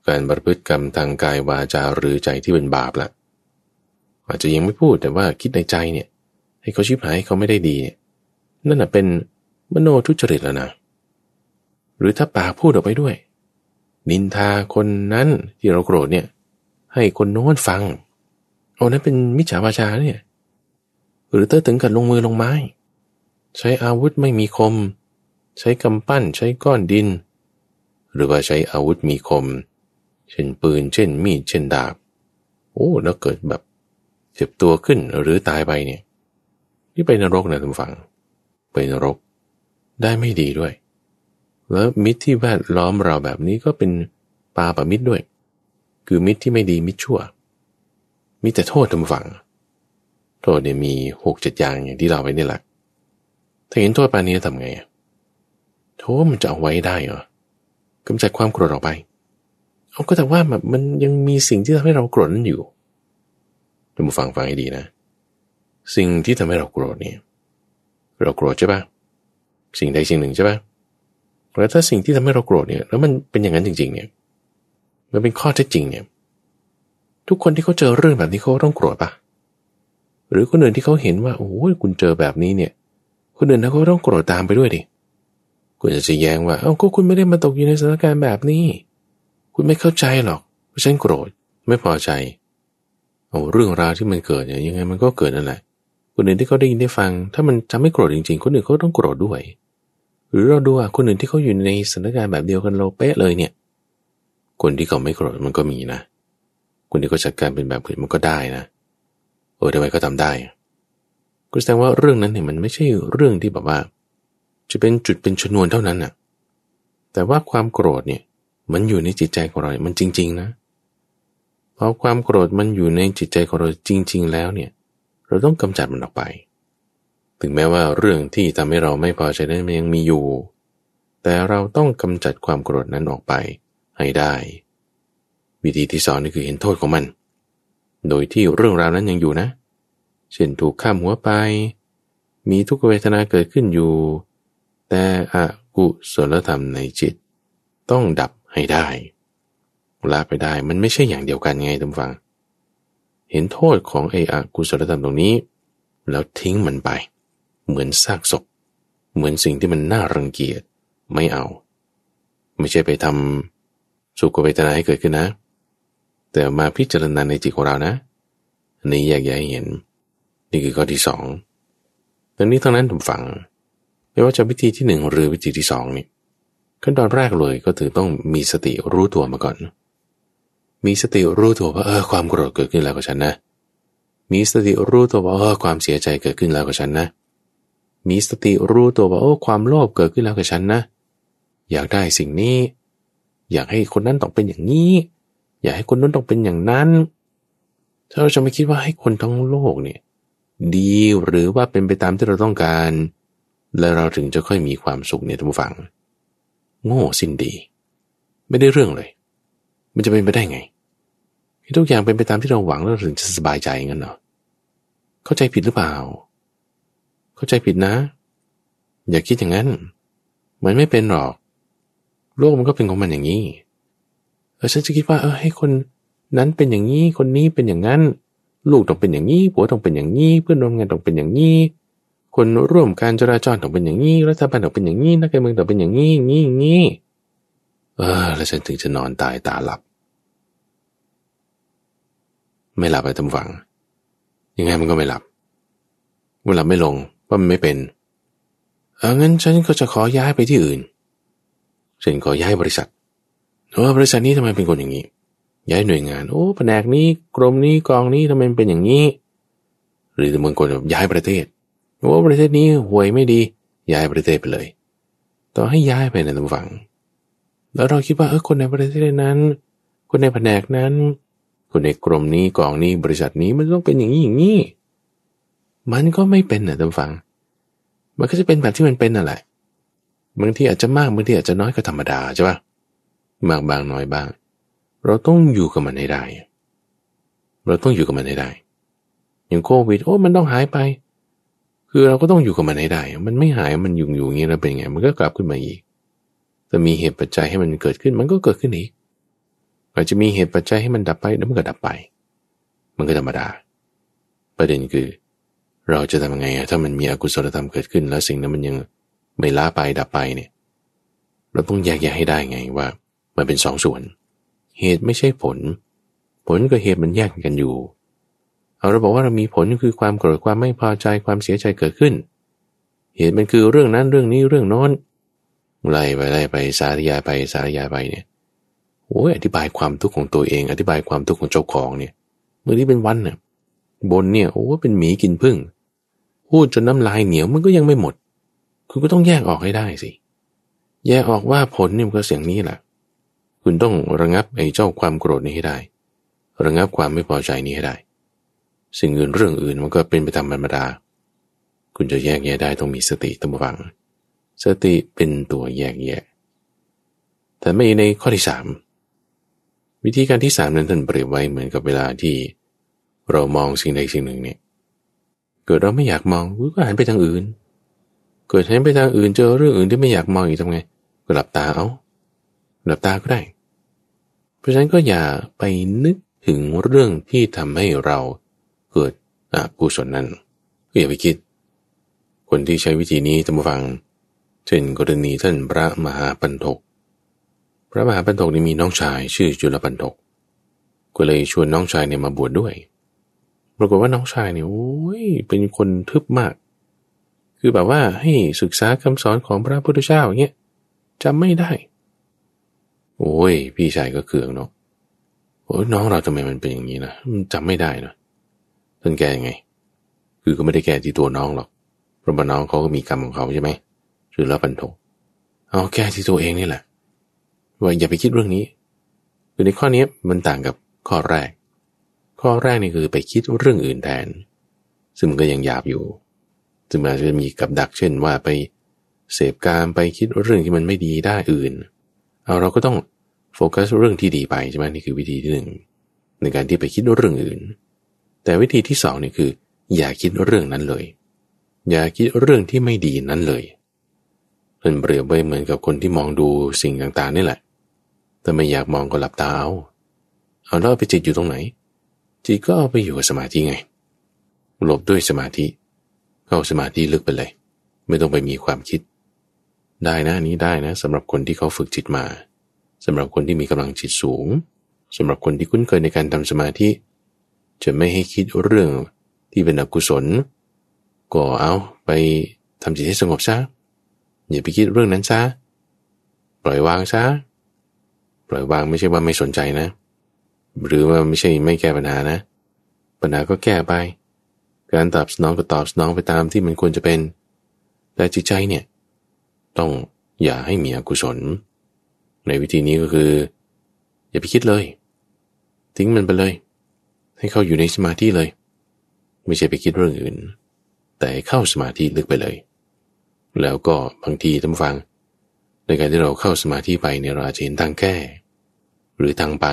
การประพฤติกรรมทางกายวาจาหรือใจที่เป็นบาปละอาจจะยังไม่พูดแต่ว่าคิดในใจเนี่ย ให้เขาชิบหายเขาไม่ได้ดี นั่นแหะเป็นมโนทุจริตแล้วนะหรือถ้าปากพูดออกไปด้วย นินทาคนนั้นที่เราโกรธเนี่ย ให้คนโน้นฟัง โอ้นั้นเป็นมิจฉาวาจาเนี่ย หรือถ้าถึงกับลงมือลงไม้ ใช้อาวุธไม่มีคม ใช้กำปั้นใช้ก้อนดิน หรือว่าใช้อาวุธมีคม เช่นปืน เช่น มีด เช่นดาบ โอ้แล้วเกิดแบบเจ็บตัวขึ้นหรือตายไปเนี่ย นี่ไปนรกนะทุกฝัง ไปนรก ได้ไม่ดีด้วย แล้วมิตรที่แวดล้อมเราแบบนี้ก็เป็นปาปะมิตรด้วย คือมิตรที่ไม่ดีมิตรชั่ว มีแต่โทษทำฝัง โทษเนี่ยมีหกเจ็ดอย่างอย่างที่เราไว้นี่แหละถ้าเห็นโทษปานนี้ทำไงโทษมันจะเอาไว้ได้เหรอกำจัดความโกรธออกไปเอาก็แต่ว่าแบบมันยังมีสิ่งที่ทำให้เราโกรธนั้นอยู่ท่านผู้ฟังฟังให้ดีนะ สิ่งที่ทำให้เราโกรธเนี่ยเราโกรธใช่ปะสิ่งใดสิ่งหนึ่งใช่ปะแล้วถ้าสิ่งที่ทำให้เราโกรธเนี่ย แล้วมันเป็นอย่างนั้นจริง ๆ เนี่ย มันเป็นข้อเท็จจริงเนี่ย ทุกคนที่เขาเจอเรื่องแบบนี้เขาต้องโกรธปะหรือคนอื่นที่เขาเห็นว่าโอ้ยคุณเจอแบบนี้เนี่ย คนอื่นเขาต้องโกรธตามไปด้วยดิคุณจะจะแย้งว่าเอ้าก็คุณไม่ได้มาตกอยู่ในสถานการณ์แบบนี้ คุณไม่เข้าใจหรอกเพราะฉันโกรธไม่พอใจเอาเรื่องราวที่มันเกิดเนี่ยยังไงมันก็เกิดนั่นแหละคนอื่นที่เขาได้ยินได้ฟัง ถ้ามันจะไม่โกรธจริง ๆ คนอื่นเขาต้องโกรธด้วย หรือเราดูอะคนอื่นที่เขาอยู่ในสถานการณ์แบบเดียวกันเราเป๊ะเลยเนี่ย คนที่เขาไม่โกรธมันก็มีนะ คนที่เขาจัดการเป็นแบบอื่นมันก็ได้นะเออทำไมก็ทำได้ก็แสดงว่าเรื่องนั้นเนี่ยมันไม่ใช่เรื่องที่แบบว่า จะเป็นจุดเป็นชนวนเท่านั้นน่ะ แต่ว่าความโกรธเนี่ย มันอยู่ในจิตใจของเรามันจริง ๆ นะพราะความโกรธมันอยู่ในจิตใจของเราจริง ๆ แล้วเนี่ย เราต้องกำจัดมันออกไป ถึงแม้ว่าเรื่องที่ทำให้เราไม่พอใจนั้นมันยังมีอยู่ แต่เราต้องกำจัดความโกรธนั้นออกไปให้ได้ วิธีที่สองนี่คือเห็นโทษของมัน โดยที่เรื่องราวนั้นยังอยู่นะ เช่นถูกข้ามหัวไป มีทุกเวทนาเกิดขึ้นอยู่ แต่อกุศลธรรมในจิต ต้องดับให้ได้ละไปได้มันไม่ใช่อย่างเดียวกันไงท่านฟัง เห็นโทษของไอ้อกุศลธรรมตรงนี้ แล้วทิ้งมันไป เหมือนซากศพ เหมือนสิ่งที่มันน่ารังเกียจไม่เอา ไม่ใช่ไปทำสุขเวทนาให้เกิดขึ้นนะ แต่มาพิจารณาในจิตของเรานะอันนี้แยกแยะเห็น นี่คือข้อที่สองดังนี้ทั้งนั้นผมฟัง ไม่ว่าจะวิธีที่หนึ่งหรือวิธีที่สองนี่ขั้นตอนแรกเลยก็ถือต้องมีสติรู้ตัวมาก่อน มีสติรู้ตัวว่าเออความโกรธเกิดขึ้นแล้วกับฉันนะ มีสติรู้ตัวว่าเออความเสียใจเกิดขึ้นแล้วกับฉันนะ มีสติรู้ตัวว่าโอ้ความโลภเกิดขึ้นแล้วกับฉันนะ อยากได้สิ่งนี้ อยากให้คนนั้นต้องเป็นอย่างนี้ อยากให้คนนั้นต้องเป็นอย่างนั้น ถ้าเราจะไม่คิดว่าให้คนทั้งโลกเนี่ย ดีหรือว่าเป็นไปตามที่เราต้องการ แล้วเราถึงจะค่อยมีความสุขเนี่ยท่านผู้ฟัง โง่สิ้นดี ไม่ได้เรื่องเลย มันจะเป็นไปได้ไงทุกอย่างเป็นไปตามที่เราหวังแล้วถึงจะสบายใจงั้นเหรอเข้าใจผิดหรือเปล่า เข้าใจผิดนะ อย่าคิดอย่างนั้น มันไม่เป็นหรอก โลกมันก็เป็นของมันอย่างนี้ เออฉันจะคิดว่าเออให้คนนั้นเป็นอย่างนี้คนนี้เป็นอย่างนั้น ลูกต้องเป็นอย่างนี้ผัวต้องเป็นอย่างนี้ เพื่อนร่วมงานต้องเป็นอย่างนี้ คนร่วมการจราจรต้องเป็นอย่างนี้รัฐบาลต้องเป็นอย่างนี้นักการเมืองต้องเป็นอย่างนี้งี้งี้เออแล้วฉันถึงจะนอนตายตาหลับ ไม่หลับไปทำฝังยังไงมันก็ไม่หลับมันหลับไม่ลงเพราะมันไม่เป็นเอองั้นฉันก็จะขอย้ายไปที่อื่นฉันขอย้ายบริษัท ว่าบริษัทนี้ทำไมเป็นคนอย่างนี้ ย้ายหน่วยงาน โอ้แผนกนี้กรมนี้กองนี้ทำไมเป็นอย่างนี้ หรือบางคนแบบย้ายประเทศว่าประเทศนี้ห่วยไม่ดี ย้ายประเทศไปเลย ต่อให้ย้ายไปในตำฝัง แล้วเราคิดว่าเออคนในประเทศนั้น คนในแผนกนั้น คนในกรมนี้กองนี้บริษัทนี้มันต้องเป็นอย่างนี้อย่างนี้มันก็ไม่เป็นนะตำฝัง มันก็จะเป็นแบบที่มันเป็นนั่นแหละบางทีอาจจะมากบางทีอาจจะน้อยก็ธรรมดาใช่ปะ มากบางน้อยบ้าง เราต้องอยู่กับมันให้ได้ เราต้องอยู่กับมันให้ได้ อย่างโควิด โอ้มันต้องหายไป คือเราก็ต้องอยู่กับมันให้ได้ มันไม่หายมันยู่งอยู่อย่างนี้แล้วเป็นไง มันก็กลับขึ้นมาอีก แต่มีเหตุปัจจัยให้มันเกิดขึ้น มันก็เกิดขึ้นอีก อาจจะมีเหตุปัจจัยให้มันดับไปแล้วมันก็ดับไป มันก็ธรรมดา ประเด็นคือ เราจะทำยังไงถ้ามันมีอกุศลธรรมเกิดขึ้น แล้วสิ่งนั้นมันยังไม่ล้าไปดับไปเนี่ยเราต้องแยกแยะให้ได้ไงว่า มันเป็นสองส่วน เหตุไม่ใช่ผล ผลกับเหตุมันแยกกันอยู่ เอาเราบอกว่าเรามีผลคือความโกรธความไม่พอใจความเสียใจเกิดขึ้น เหตุมันคือเรื่องนั้นเรื่องนี้เรื่องโน้นไล่ไปไล่ไปสาธยาไปสาธยาไปเนี่ยโอ้ยอธิบายความทุกข์ของตัวเอง อธิบายความทุกข์ของเจ้าของเนี่ยเมื่อที่เป็นวันเนี่ยบนเนี่ยโอ้เป็นหมีกินพึ่งพูดจนน้ำลายเหนียวมันก็ยังไม่หมด คุณก็ต้องแยกออกให้ได้สิ แยกออกว่าผลเนี่ยมันก็เสียงนี้แหละ คุณต้องระงับไอ้เจ้าความโกรธนี้ให้ได้ ระงับความไม่พอใจนี้ให้ได้ สิ่งอื่นเรื่องอื่นมันก็เป็นไปตามธรรมดา คุณจะแยกแยะได้ต้องมีสติตั้งฟัง สติเป็นตัวแยกแยะ แต่ไม่ในข้อที่สามวิธีการที่สามนั้นท่านเปรียบไว้เหมือนกับเวลาที่ เรามองสิ่งใดสิ่งหนึ่งเนี่ย เกิดเราไม่อยากมองก็หันไปทางอื่น เกิดหันไปทางอื่นเจอเรื่องอื่นที่ไม่อยากมองอีกทำไงก็หลับตาเอา หลับตาก็ได้ เพราะฉะนั้นก็อย่าไปนึกถึงเรื่องที่ทำให้เราเกิดอกุศลนั้นก็อย่าไปคิด คนที่ใช้วิธีนี้จะมาฟัง เช่นกรณีท่านพระมหาปันทก พระมหาปันทกนี่มีน้องชายชื่อจุลปันทก ก็เลยชวนน้องชายเนี่ยมาบวชดด้วย ปรากฏว่าน้องชายเนี่ยโอ้ยเป็นคนทึบมาก คือแบบว่าให้ศึกษาคำสอนของพระพุทธเจ้าอย่างเงี้ยจำไม่ได้ โอ้ย พี่ชายก็เคืองเนาะโอ้ยน้องเราทำไมมันเป็นอย่างนี้นะจำไม่ได้นะท่านแกยังไง คือก็ไม่ได้แก้ที่ตัวน้องหรอกเพราะว่าน้องเขาก็มีกรรมของเขาใช่ไหมหรือรับปันโทเอาแก้ที่ตัวเองนี่แหละ ว่าอย่าไปคิดเรื่องนี้คือในข้อนี้มันต่างกับข้อแรก ข้อแรกนี่คือไปคิดเรื่องอื่นแทน ซึ่งมันก็ยังหยาบอยู่ ซึ่งมันจะมีกับดักเช่นว่าไปเสพการไปคิดเรื่องที่มันไม่ดีได้อื่น เอาเราก็ต้อง ฟกัสเรื่องที่ดีไปใช่ไหมนี่คือวิธีที่หนึ่งในการที่ไปคิดเรื่องอื่น แต่วิธีที่สองนี่คือ อย่าคิดเรื่องนั้นเลย อย่าคิดเรื่องที่ไม่ดีนั้นเลยเป็นเปรียบไว้เหมือนกับคนที่มองดูสิ่งต่างๆนี่แหละ แต่ไม่อยากมองก็หลับตาเอา เอาแล้วไปจิตอยู่ตรงไหน จิตก็เอาไปอยู่กับสมาธิไง หลบด้วยสมาธิ เข้าสมาธิลึกไปเลย ไม่ต้องไปมีความคิด ได้นะนี้ได้นะสำหรับคนที่เขาฝึกจิตมา สำหรับคนที่มีกำลังจิตสูงสำหรับคนที่คุ้นเคยในการทำสมาธิ จะไม่ให้คิดเรื่องที่เป็นอกุศล ก็เอาไปทำจิตให้สงบซะอย่าไปคิดเรื่องนั้นซะปล่อยวางซะปล่อยวางไม่ใช่ว่าไม่สนใจนะ หรือว่าไม่ใช่ไม่แก้ปัญหานะ ปัญหาก็แก้ไป การตอบสนองก็ตอบสนองไปตามที่มันควรจะเป็น แต่จิตใจเนี่ย ต้องอย่าให้มีอกุศล ในวิธีนี้ก็คือ อย่าไปคิดเลย ทิ้งมันไปเลย ให้เข้าอยู่ในสมาธิเลย ไม่ใช่ไปคิดเรื่องอื่น แต่เข้าสมาธิลึกไปเลย แล้วก็บางทีท่านฟัง ในการที่เราเข้าสมาธิไปเนี่ยเราอาจจะเห็นทางแก้ หรือทางไป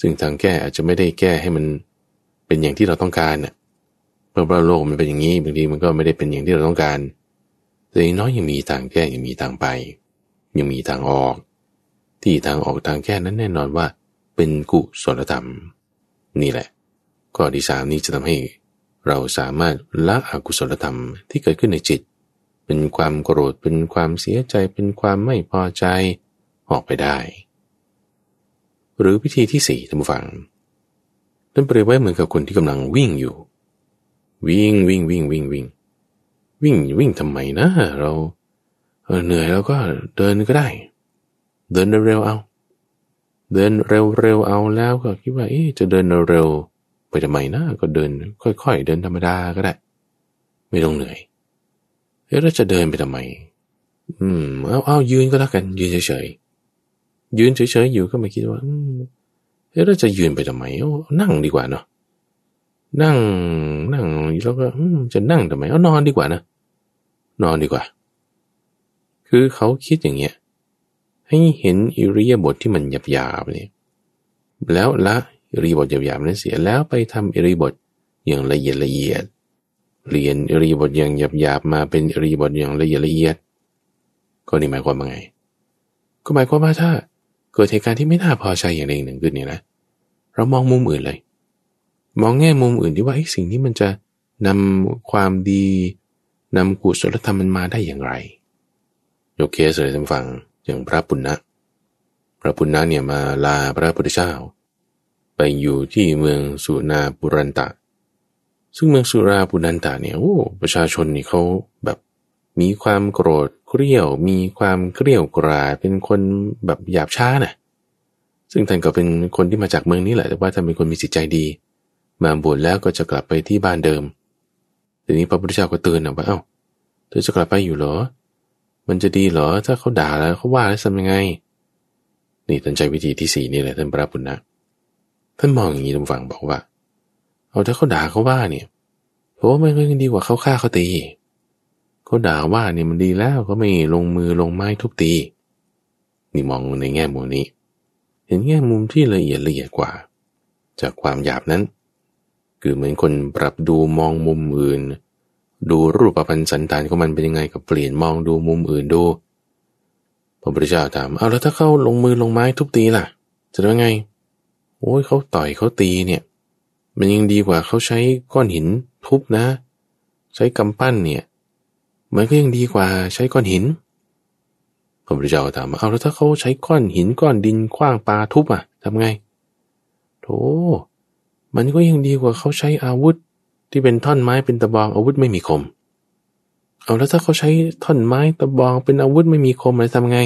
ซึ่งทางแก้อาจจะไม่ได้แก้ให้มันเป็นอย่างที่เราต้องการน่ะเพราะว่าโลกมันเป็นอย่างนี้บางทีมันก็ไม่ได้เป็นอย่างที่เราต้องการแต่น้อยยังมีทางแก้ยังมีทางไป ยังมีทางออก ที่ทางออกทางแก้นั้นแน่นอนว่าเป็นกุศลธรรม นี่แหละ ข้อที่สามนี้จะทำให้ เราสามารถละอกุศลธรรมที่เกิดขึ้นในจิต เป็นความโกรธเป็นความเสียใจเป็นความไม่พอใจออกไปได้ หรือวิธีที่สี่ท่านผู้ฟังนั่นเปรียบไว้เหมือนกับคนที่กำลังวิ่งอยู่ วิ่งวิ่งวิ่งวิ่งวิ่ง วิ่งวิ่งทำไมนะ เราเหนื่อยแล้วก็เดินก็ได้ เดินเร็วๆเอา เดินเร็วๆเอาแล้วก็คิดว่า เอ๊จะเดินเร็วไปทำไมนะก็เดิน ค่อยๆ เดินธรรมดาก็ได้ ไม่ต้องเหนื่อยเอ๊ะเราจะเดินไปทำไม อืมเอาเอายืนก็แล้วกัน ยืนเฉยๆยืนเฉยๆอยู่ก็ไม่คิดว่าเอ๊ะเราจะยืนไปทำไมเอานั่งดีกว่าเนาะนั่งนั่งแล้วก็จะนั่งทำไมเอานอนดีกว่านะนอนดีกว่า คือเขาคิดอย่างเงี้ย ให้เห็นอิริยาบถทที่มันหยาบๆเนี่ยแล้วละอิริยาบถหยาบๆนั้นเสียแล้วไปทำอิริยาบถอย่างละเอียดละเอียด เรียนอิริยาบถอย่างหยาบๆมาเป็นอิริยาบถอย่างละเอียดละเอียด ก็นี่หมายความว่าไง ก็หมายความว่าถ้าเกิดเหตุการณ์ที่ไม่น่าพอใจอย่างใดอย่างหนึ่งขึ้นเนี่ยนะเรามองมุมอื่นเลย มองแง่มุมอื่นที่ว่าไอ้สิ่งนี้มันจะนำความดีนำกุศลธรรมมันมาได้อย่างไร ยกเคสเลยท่านฟัง อย่างพระปุณณะ พระปุณณะเนี่ยมาลาพระพุทธเจ้า ไปอยู่ที่เมืองสุนาปุรันตะ ซึ่งเมืองสุราปุรันตะเนี่ยโอ้ประชาชนนี่เขาแบบมีความโกรธเกรี้ยว มีความเกรี้ยวกราดเป็นคนแบบหยาบช้านะ่ะซึ่งท่านก็เป็นคนที่มาจากเมืองนี้แหละ แต่ว่าท่านเป็นคนมีจิตใจดี มาบวชแล้วก็จะกลับไปที่บ้านเดิม ทีนี้พระพุทธเจ้าก็เตือนนะว่าเอา้า เธอจะกลับไปอยู่เหรอ มันจะดีเหรอ ถ้าเขาด่าแล้วเขาว่าแล้วทำยังไง นี่ท่านใช้วิธีที่สี่นี่แหละท่านพระพุทธะท่านมองอย่างนี้ท่านฟังบอกว่า เอาถ้าเขาด่าเขาว่าเนี่ยเพราะว่ามันก็ยังดีกว่าเขาฆ่าเขาตีเขาด่าว่าเนี่ยมันดีแล้วเขาไม่ลงมือลงไม้ทุบตี นี่มองในแง่มุมนี้ เห็นแง่มุมที่ละเอียดละเอียดกว่า จากความหยาบนั้น คือเหมือนคนปรับดูมองมุมอื่น ดูรูปพันธ์สันฐานของมันเป็นยังไงกับเปลี่ยนมองดูมุมอื่นดู พระพุทธเจ้าถามเอาแล้วถ้าเขาลงมือลงไม้ทุบตีล่ะ จะเป็นไง โอ้ยเขาต่อยเขาตีเนี่ย มันยังดีกว่าเขาใช้ก้อนหินทุบนะ ใช้กำปั้นเนี่ย มันก็ยังดีกว่าใช้ก้อนหิน พระพุทธเจ้าถามเอาแล้วถ้าเขาใช้ก้อนหินก้อนดินคว้างปลาทุบอะทำไงโธ่มันก็ยังดีกว่าเขาใช้อาวุธ ที่เป็นท่อนไม้เป็นตะบองอาวุธไม่มีคม เอาแล้วถ้าเขาใช้ท่อนไม้ตะบองเป็นอาวุธไม่มีคมอะไรทำไง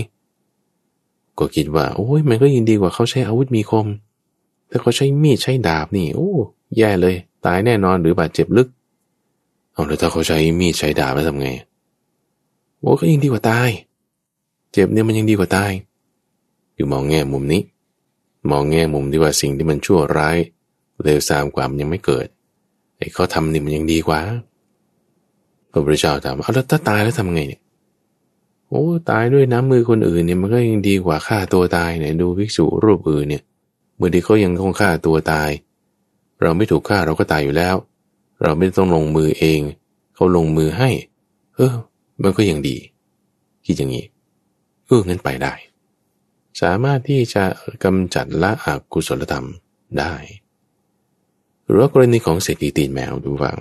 ก็คิดว่าโอ้ยมันก็ยินดีกว่าเขาใช้อาวุธมีคม ถ้าเขาใช้มีดใช้ดาบนี่โอ้แย่เลย ตายแน่นอนหรือบาดเจ็บลึก เอาแล้วถ้าเขาใช้มีดใช้ดาบแล้วทำไงโอ้ก็ยิ่งดีกว่าตาย เจ็บเนี่ยมันยังดีกว่าตาย อยู่มองแง่มุมนี้ มองแง่มุมที่ว่าสิ่งที่มันชั่วร้ายเลวทรามกว่ามันยังไม่เกิด ไอ้เขาทำนี่มันยังดีกว่าพระพุทธเจ้าถามเอาแล้วถ้าตายแล้วทำไงเนี่ยโอ้ตายด้วยน้ำมือคนอื่นเนี่ยมันก็ยังดีกว่าฆ่าตัวตายเนี่ยดูภิกษุรูปอื่นเนี่ยเมื่อที่เขายังคงฆ่าตัวตาย เราไม่ถูกฆ่าเราก็ตายอยู่แล้ว เราไม่ต้องลงมือเองเขาลงมือให้ เออ มันก็ยังดี คิดอย่างนี้เอองั้นไปได้ สามารถที่จะกำจัดละอกุศลธรรมได้ หรือว่ากรณีของเศรษฐีตีนแมวดูฟัง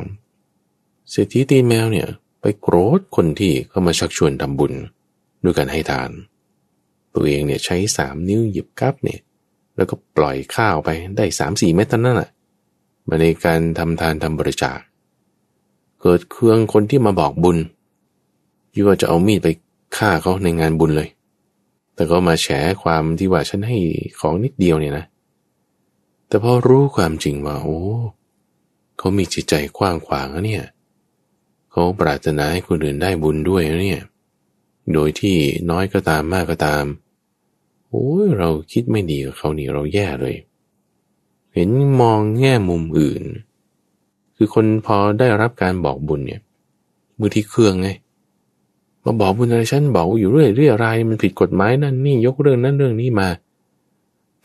เศรษฐีตีนแมวเนี่ยไปโกรธคนที่เข้ามาชักชวนทำบุญด้วยการให้ทาน ตัวเองเนี่ยใช้สามนิ้วหยิบกับเนี่ยแล้วก็ปล่อยข้าวไปได้สามสี่เม็ดเท่านั้นแหละมาในการทำทานทำบริจาค เกิดเครื่องคนที่มาบอกบุญยี่ว่าจะเอามีดไปฆ่าเขาในงานบุญเลย แต่ก็มาแฉความที่ว่าฉันให้ของนิดเดียวเนี่ยนะ แต่พอรู้ความจริงว่าโอ้เขามีจิตใจกว้างขวางนะเนี่ยเขาปรารถนาให้คนอื่นได้บุญด้วยนะเนี่ย โดยที่น้อยก็ตามมากก็ตามโอ้ยเราคิดไม่ดีกับเขานี่เราแย่เลย เห็นมองแง่มุมอื่น คือคนพอได้รับการบอกบุญเนี่ยมือที่เครื่องไงมาบอกบุญอะไรฉันบอกอยู่เรื่อยเรื่อยอะไรมันผิดกฎหมายนั่นนี่ยกเรื่องนั้นเรื่องนี้มา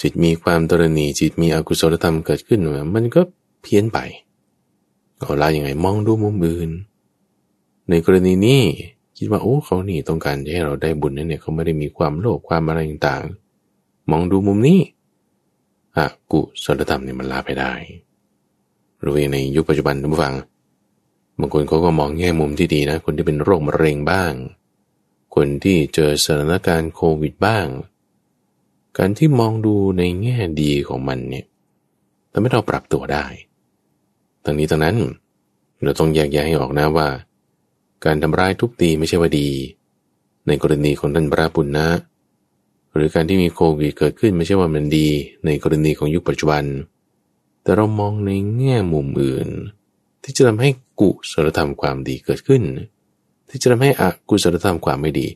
จิตมีความตรณีจิตมีอกุศลธรรมเกิดขึ้นมันก็เพี้ยนไปเอาละยังไงมองดูมุมอื่น ในกรณีนี้คิดว่าโอ้เขานี่ต้องการให้เราได้บุญนั่นเนี่ยเขาไม่ได้มีความโลภความอะไรต่างๆ มองดูมุมนี้อกุศลธรรมเนี่ยมันลาไปได้หรือในยุคปัจจุบันท่านผู้ฟังบางคนเขาก็มองแง่มุมที่ดีนะ คนที่เป็นโรคมะเร็งบ้าง คนที่เจอสถานการณ์โควิดบ้าง การที่มองดูในแง่ดีของมันเนี่ยทำให้เราปรับตัวได้ทั้งนี้ทั้งนั้น เราต้องแยกแยะให้ออกนะว่า การทำร้ายทุบตีไม่ใช่ว่าดี ในกรณีของท่านพระปุณณะหรือการที่มีโควิดเกิดขึ้นไม่ใช่ว่ามันดี ในกรณีของยุคปัจจุบัน แต่เรามองในแง่มุมอื่น ที่จะทำให้กุศลธรรมความดีเกิดขึ้น ที่จะทำให้อกุศลธรรมความไม่ดี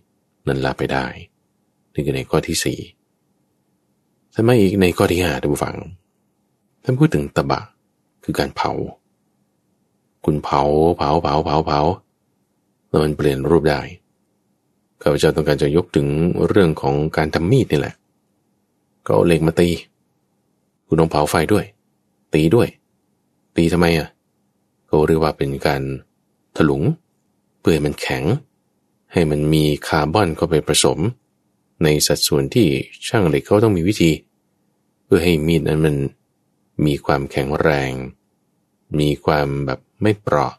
นั้นลาไปได้นี่คือในข้อที่สี่ ท่านมาอีกในข้อที่ห้าท่านผู้ฟังท่านพูดถึงตะบะ คือการเผา คุณเผาเผาเผาเผาเผาแล้วมันเปลี่ยนรูปได้ข้าพเจ้าต้องการจะยกถึงเรื่องของการทำมีดนี่แหละ ก็เอาเหล็กมาตี คุณต้องเผาไฟด้วย ตีด้วย ตีทำไมอะ ก็เรียกว่าเป็นการถลุงเพื่อให้มันแข็ง ให้มันมีคาร์บอนเข้าไปผสม ในสัดส่วนที่ช่างเหล็กเขาต้องมีวิธีเพื่อให้มีดนั้นมันมีความแข็งแรง มีความแบบไม่เปราะ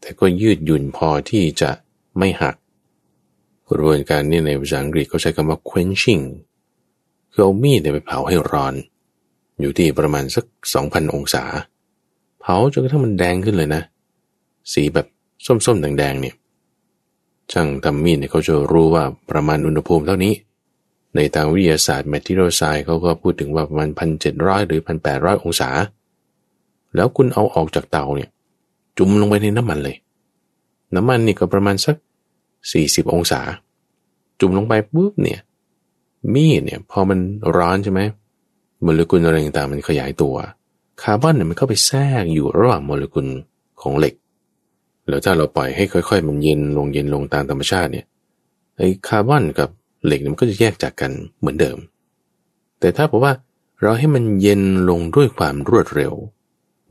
แต่ก็ยืดหยุ่นพอที่จะไม่หัก กระบวนการนี้ในภาษาอังกฤษเขาใช้คำว่า quenching คือเอามีดไปเผาให้ร้อน อยู่ที่ประมาณสัก 2,000 องศา เผาจนกระทั่งมันแดงขึ้นเลยนะ สีแบบส้มๆแดงๆเนี่ยช่างทำมีดเนี่ยเขาจะรู้ว่าประมาณอุณหภูมิเท่านี้ ในทางวิทยาศาสตร์แมทริโอไซด์เขาก็พูดถึงว่าประมาณพันเจ็ดร้อยหรือพันแปดร้อยองศา แล้วคุณเอาออกจากเตาเนี่ย จุ่มลงไปในน้ำมันเลย น้ำมันนี่ก็ประมาณสัก40องศา จุ่มลงไปปุ๊บเนี่ยมีดเนี่ยพอมันร้อนใช่ไหมโมเลกุลอะไรต่างๆมันขยายตัว คาร์บอนเนี่ยมันเข้าไปแทรกอยู่ระหว่างโมเลกุลของเหล็ก แล้วถ้าเราปล่อยให้ค่อย ๆ มันเย็นลงเย็นลงตามธรรมชาติเนี่ยไอ้คาร์บอนกับ เหล็กมันก็จะแยกจากกันเหมือนเดิม แต่ถ้าบอกว่าเราให้มันเย็นลงด้วยความรวดเร็ว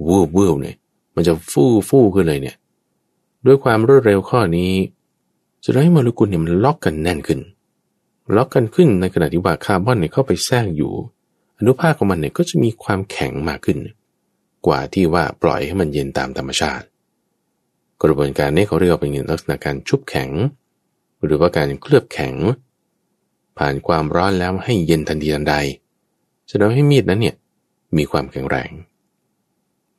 วูบวูบเนี่ย มันจะฟู่ฟู่ขึ้นเลยเนี่ย ด้วยความรวดเร็วข้อนี้จะทำให้โมเลกุลเนี่ยมันล็อกกันแน่นขึ้น ล็อกกันขึ้นในขณะที่ว่าคาร์บอนเนี่ยเข้าไปแทรกอยู่ อนุภาคของมันเนี่ยก็จะมีความแข็งมากขึ้น กว่าที่ว่าปล่อยให้มันเย็นตามธรรมชาติ กระบวนการนี้เขาเรียกว่าเป็นลักษณะการชุบแข็ง หรือว่าการเคลือบแข็ง ผ่านความร้อนแล้วให้เย็นทันทีทันใดจะทำให้มีดนั้นเนี่ยมีความแข็งแรง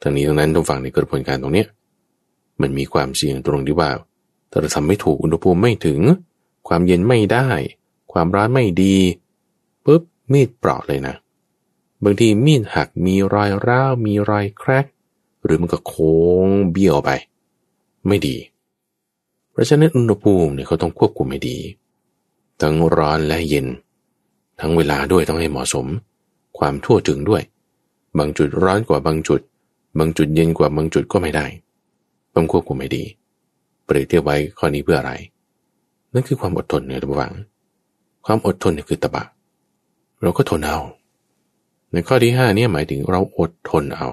ทั้งนี้ทั้งนั้นต้องฟังในกระบวนการตรงนี้มันมีความเสี่ยงตรงที่ว่าถ้าเราทำไม่ถูกอุณหภูมิไม่ถึง ความเย็นไม่ได้ ความร้อนไม่ดีปุ๊บมีดเปราะเลยนะ บางทีมีดหักมีรอยร้าวมีรอยแครกหรือมันก็โค้งเบี้ยวไป ไม่ดี เพราะฉะนั้นอุณหภูมิเนี่ยเขาต้องควบคุมให้ดี ทั้งร้อนและเย็น ทั้งเวลาด้วยต้องให้เหมาะสม ความทั่วถึงด้วย บางจุดร้อนกว่าบางจุด บางจุดเย็นกว่าบางจุดก็ไม่ได้ต้องควบคุมให้ดี เปรียบเทียบไว้ข้อนี้เพื่ออะไร นั่นคือความอดทนเนี่ยทุกฝังความอดทนเนี่ยคือตบะ เราก็ทนเอา ในข้อที่ห้านี่หมายถึงเราอดทนเอา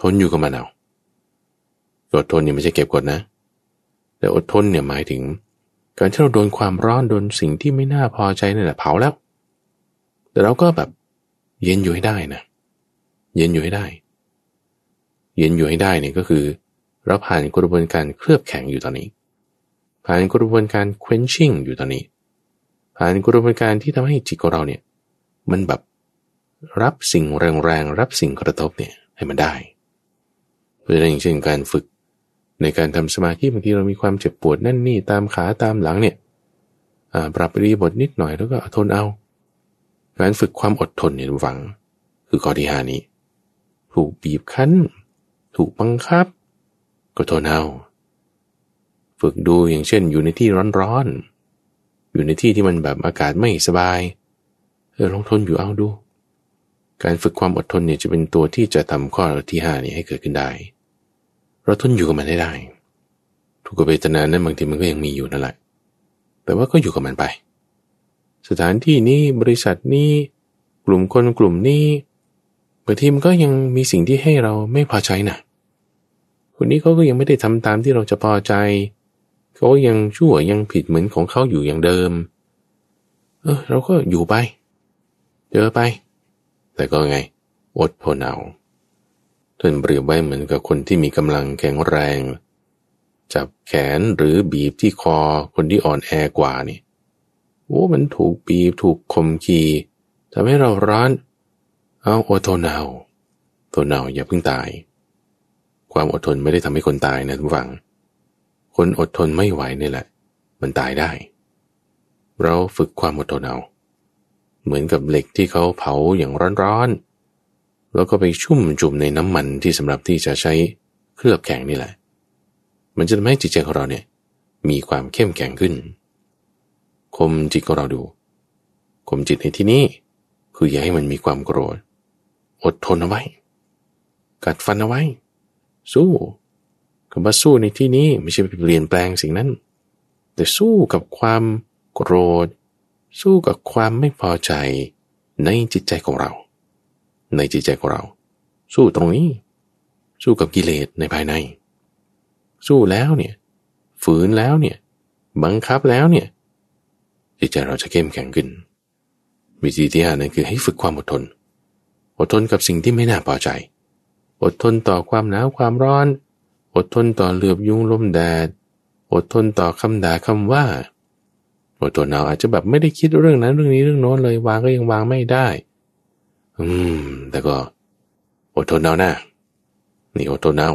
ทนอยู่กับมันเอาอดทนเนี่ยไม่ใช่เก็บกดนะ แต่อดทนเนี่ยหมายถึง การที่เราโดนความร้อนโดนสิ่งที่ไม่น่าพอใจนี่แหละเผาแล้ว แต่เราก็แบบเย็นอยู่ให้ได้นะ เย็นอยู่ให้ได้ เย็นอยู่ให้ได้เนี่ยก็คือเราผ่านกระบวนการเคลือบแข็งอยู่ตอนนี้ ผ่านกระบวนการ quenching อยู่ตอนนี้ ผ่านกระบวนการที่ทำให้จิตของเราเนี่ย มันแบบรับสิ่งแรงๆรับสิ่งกระทบเนี่ยให้มันได้เพราะฉะนั้นอย่างเช่นการฝึก ในการทำสมาธิบางทีเรามีความเจ็บปวดนั่นนี่ตามขาตามหลังเนี่ยปรับปรีบทนิดหน่อยแล้วก็ทนเอาการฝึกความอดทนเนี่ยฟัง คือข้อที่หานี้ ถูกบีบคั้น ถูกบังคับ ก็ทนเอา ฝึกดูอย่างเช่น อยู่ในที่ร้อนๆอยู่ในที่ที่มันแบบอากาศไม่สบายเออลองทนอยู่เอาดู การฝึกความอดทนเนี่ยจะเป็นตัวที่จะทำข้อที่ห้านี้ให้เกิดขึ้นได้ เราทนอยู่กับมันได้ได้ ทุกเวทนานั้นบางทีมันก็ยังมีอยู่นั่นแหละ แต่ว่าก็อยู่กับมันไป สถานที่นี้บริษัทนี้กลุ่มคนกลุ่มนี้บางทีมันก็ยังมีสิ่งที่ให้เราไม่พอใจนะคนนี้เขาก็ยังไม่ได้ทำตามที่เราจะพอใจเขายังชั่วยังผิดเหมือนของเขาอยู่อย่างเดิม เออเราก็อยู่ไป เจอไป แต่ก็ไง อดทนเอา ท่านเปรียบไว้เหมือนกับคนที่มีกำลังแข็งแรง จับแขนหรือบีบที่คอคนที่อ่อนแอกว่านี่โอ้มันถูกบีบถูกคมขีทำให้เราร้อนเอาอดทนเอาทนเอาอย่าเพิ่งตาย ความอดทนไม่ได้ทำให้คนตายนะทุกฝัง คนอดทนไม่ไหวนี่แหละ มันตายได้ เราฝึกความอดทนเอา เหมือนกับเหล็กที่เขาเผาอย่างร้อนๆ แล้วก็ไปชุ่มจุ่มในน้ำมันที่สำหรับที่จะใช้เคลือบแข็งนี่แหละ มันจะทำให้จิตใจของเราเนี่ยมีความเข้มแข็งขึ้น คมจิตของเราดู คมจิตในที่นี้คืออย่าให้มันมีความโกรธ อดทนเอาไว้ กัดฟันเอาไว้ สู้คำว่าสู้ในที่นี้ไม่ใช่ไปเปลี่ยนแปลงสิ่งนั้น แต่สู้กับความโกรธ สู้กับความไม่พอใจในจิตใจของเรา ในจิตใจของเรา สู้ตรงนี้ สู้กับกิเลสในภายใน สู้แล้วเนี่ย ฝืนแล้วเนี่ย บังคับแล้วเนี่ย จิตใจเราจะเข้มแข็งขึ้น วิธีที่ห้านั่นคือให้ฝึกความอดทน อดทนกับสิ่งที่ไม่น่าพอใจ อดทนต่อความหนาวความร้อน อดทนต่อเหลือบยุงลมแดด อดทนต่อคำด่าคำว่าอดทนเอาอาจจะแบบไม่ได้คิดเรื่องนั้นเรื่องนี้เรื่องโน้นเลยวางก็ยังวางไม่ได้ อืม แต่ก็อดทนเอานะนี่อดทนเอา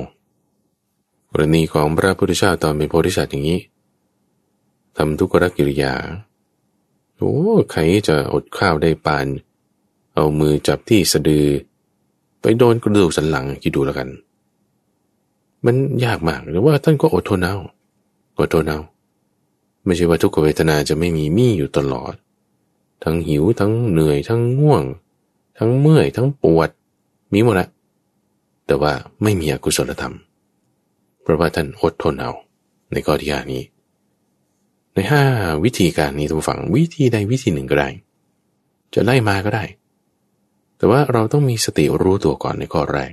กรณีของพระพุทธเจ้าตอนเป็นโพธิสัตว์อย่างนี้ทำทุกขกิริยา โอ้ใครจะอดข้าวได้ปาน เอามือจับที่สะดือ ไปโดนกระดูกสันหลังคิดดูแล้วกัน มันยากมากหรือว่าท่านก็อดทนเอาอดทนเอาไม่ใช่ว่าทุกขเวทนาจะไม่มีมีอยู่ตลอด ทั้งหิวทั้งเหนื่อยทั้งง่วง ทั้งเมื่อยทั้งปวด มีหมดละแต่ว่าไม่มีอกุศลธรรม เพราะว่าท่านอดทนเอาในกอดียานี้ ในห้าวิธีการนี้ทุกฝั่งวิธีใดวิธีหนึ่งก็ได้ จะไล่มาก็ได้ แต่ว่าเราต้องมีสติรู้ตัวก่อนในข้อแรก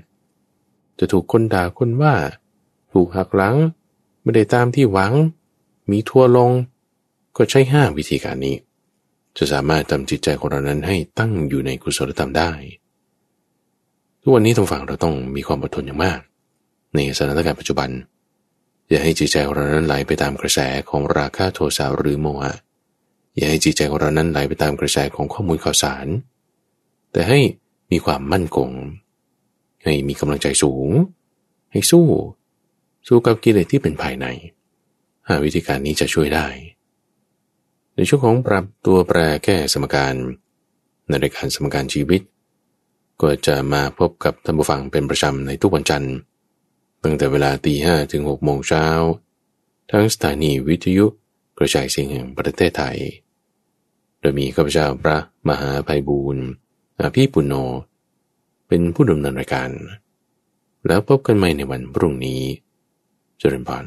จะถูกคนด่าคนว่า ถูกหักหลัง ไม่ได้ตามที่หวัง มีทั่วลง ก็ใช้ห้าวิธีการนี้ จะสามารถทำจิตใจของเรานั้นให้ตั้งอยู่ในกุศลธรรมได้ ทุกวันนี้ทุกฝั่งเราต้องมีความอดทนอย่างมาก ในสถานการณ์ปัจจุบัน อย่าให้จิตใจของเรานั้นไหลไปตามกระแสของราคะโทสะหรือโมหะ อย่าให้จิตใจของเรานั้นไหลไปตามกระแสของข้อมูลข่าวสาร แต่ให้มีความมั่นคง ให้มีกำลังใจสูง ให้สู้ สู้กับกิเลสที่เป็นภายใน หาวิธีการนี้จะช่วยได้ ในช่วงของปรับตัวแปรแก้สมการ ในรายการสมการชีวิต ก็จะมาพบกับท่านผู้ฟังเป็นประจำในทุกวันจันทร์ตั้งแต่เวลาตีห้ถึงหกโมงเช้าทั้งสถานีวิทยุกระจายเสียงแห่งประเทศไทย โดยมีข้าพเจ้าพระมหาภัยบูรณ์อาภีปุณโญเป็นผู้ดำเนินรายการ แล้วพบกันใหม่ในวันพรุ่งนี้ เจริญพร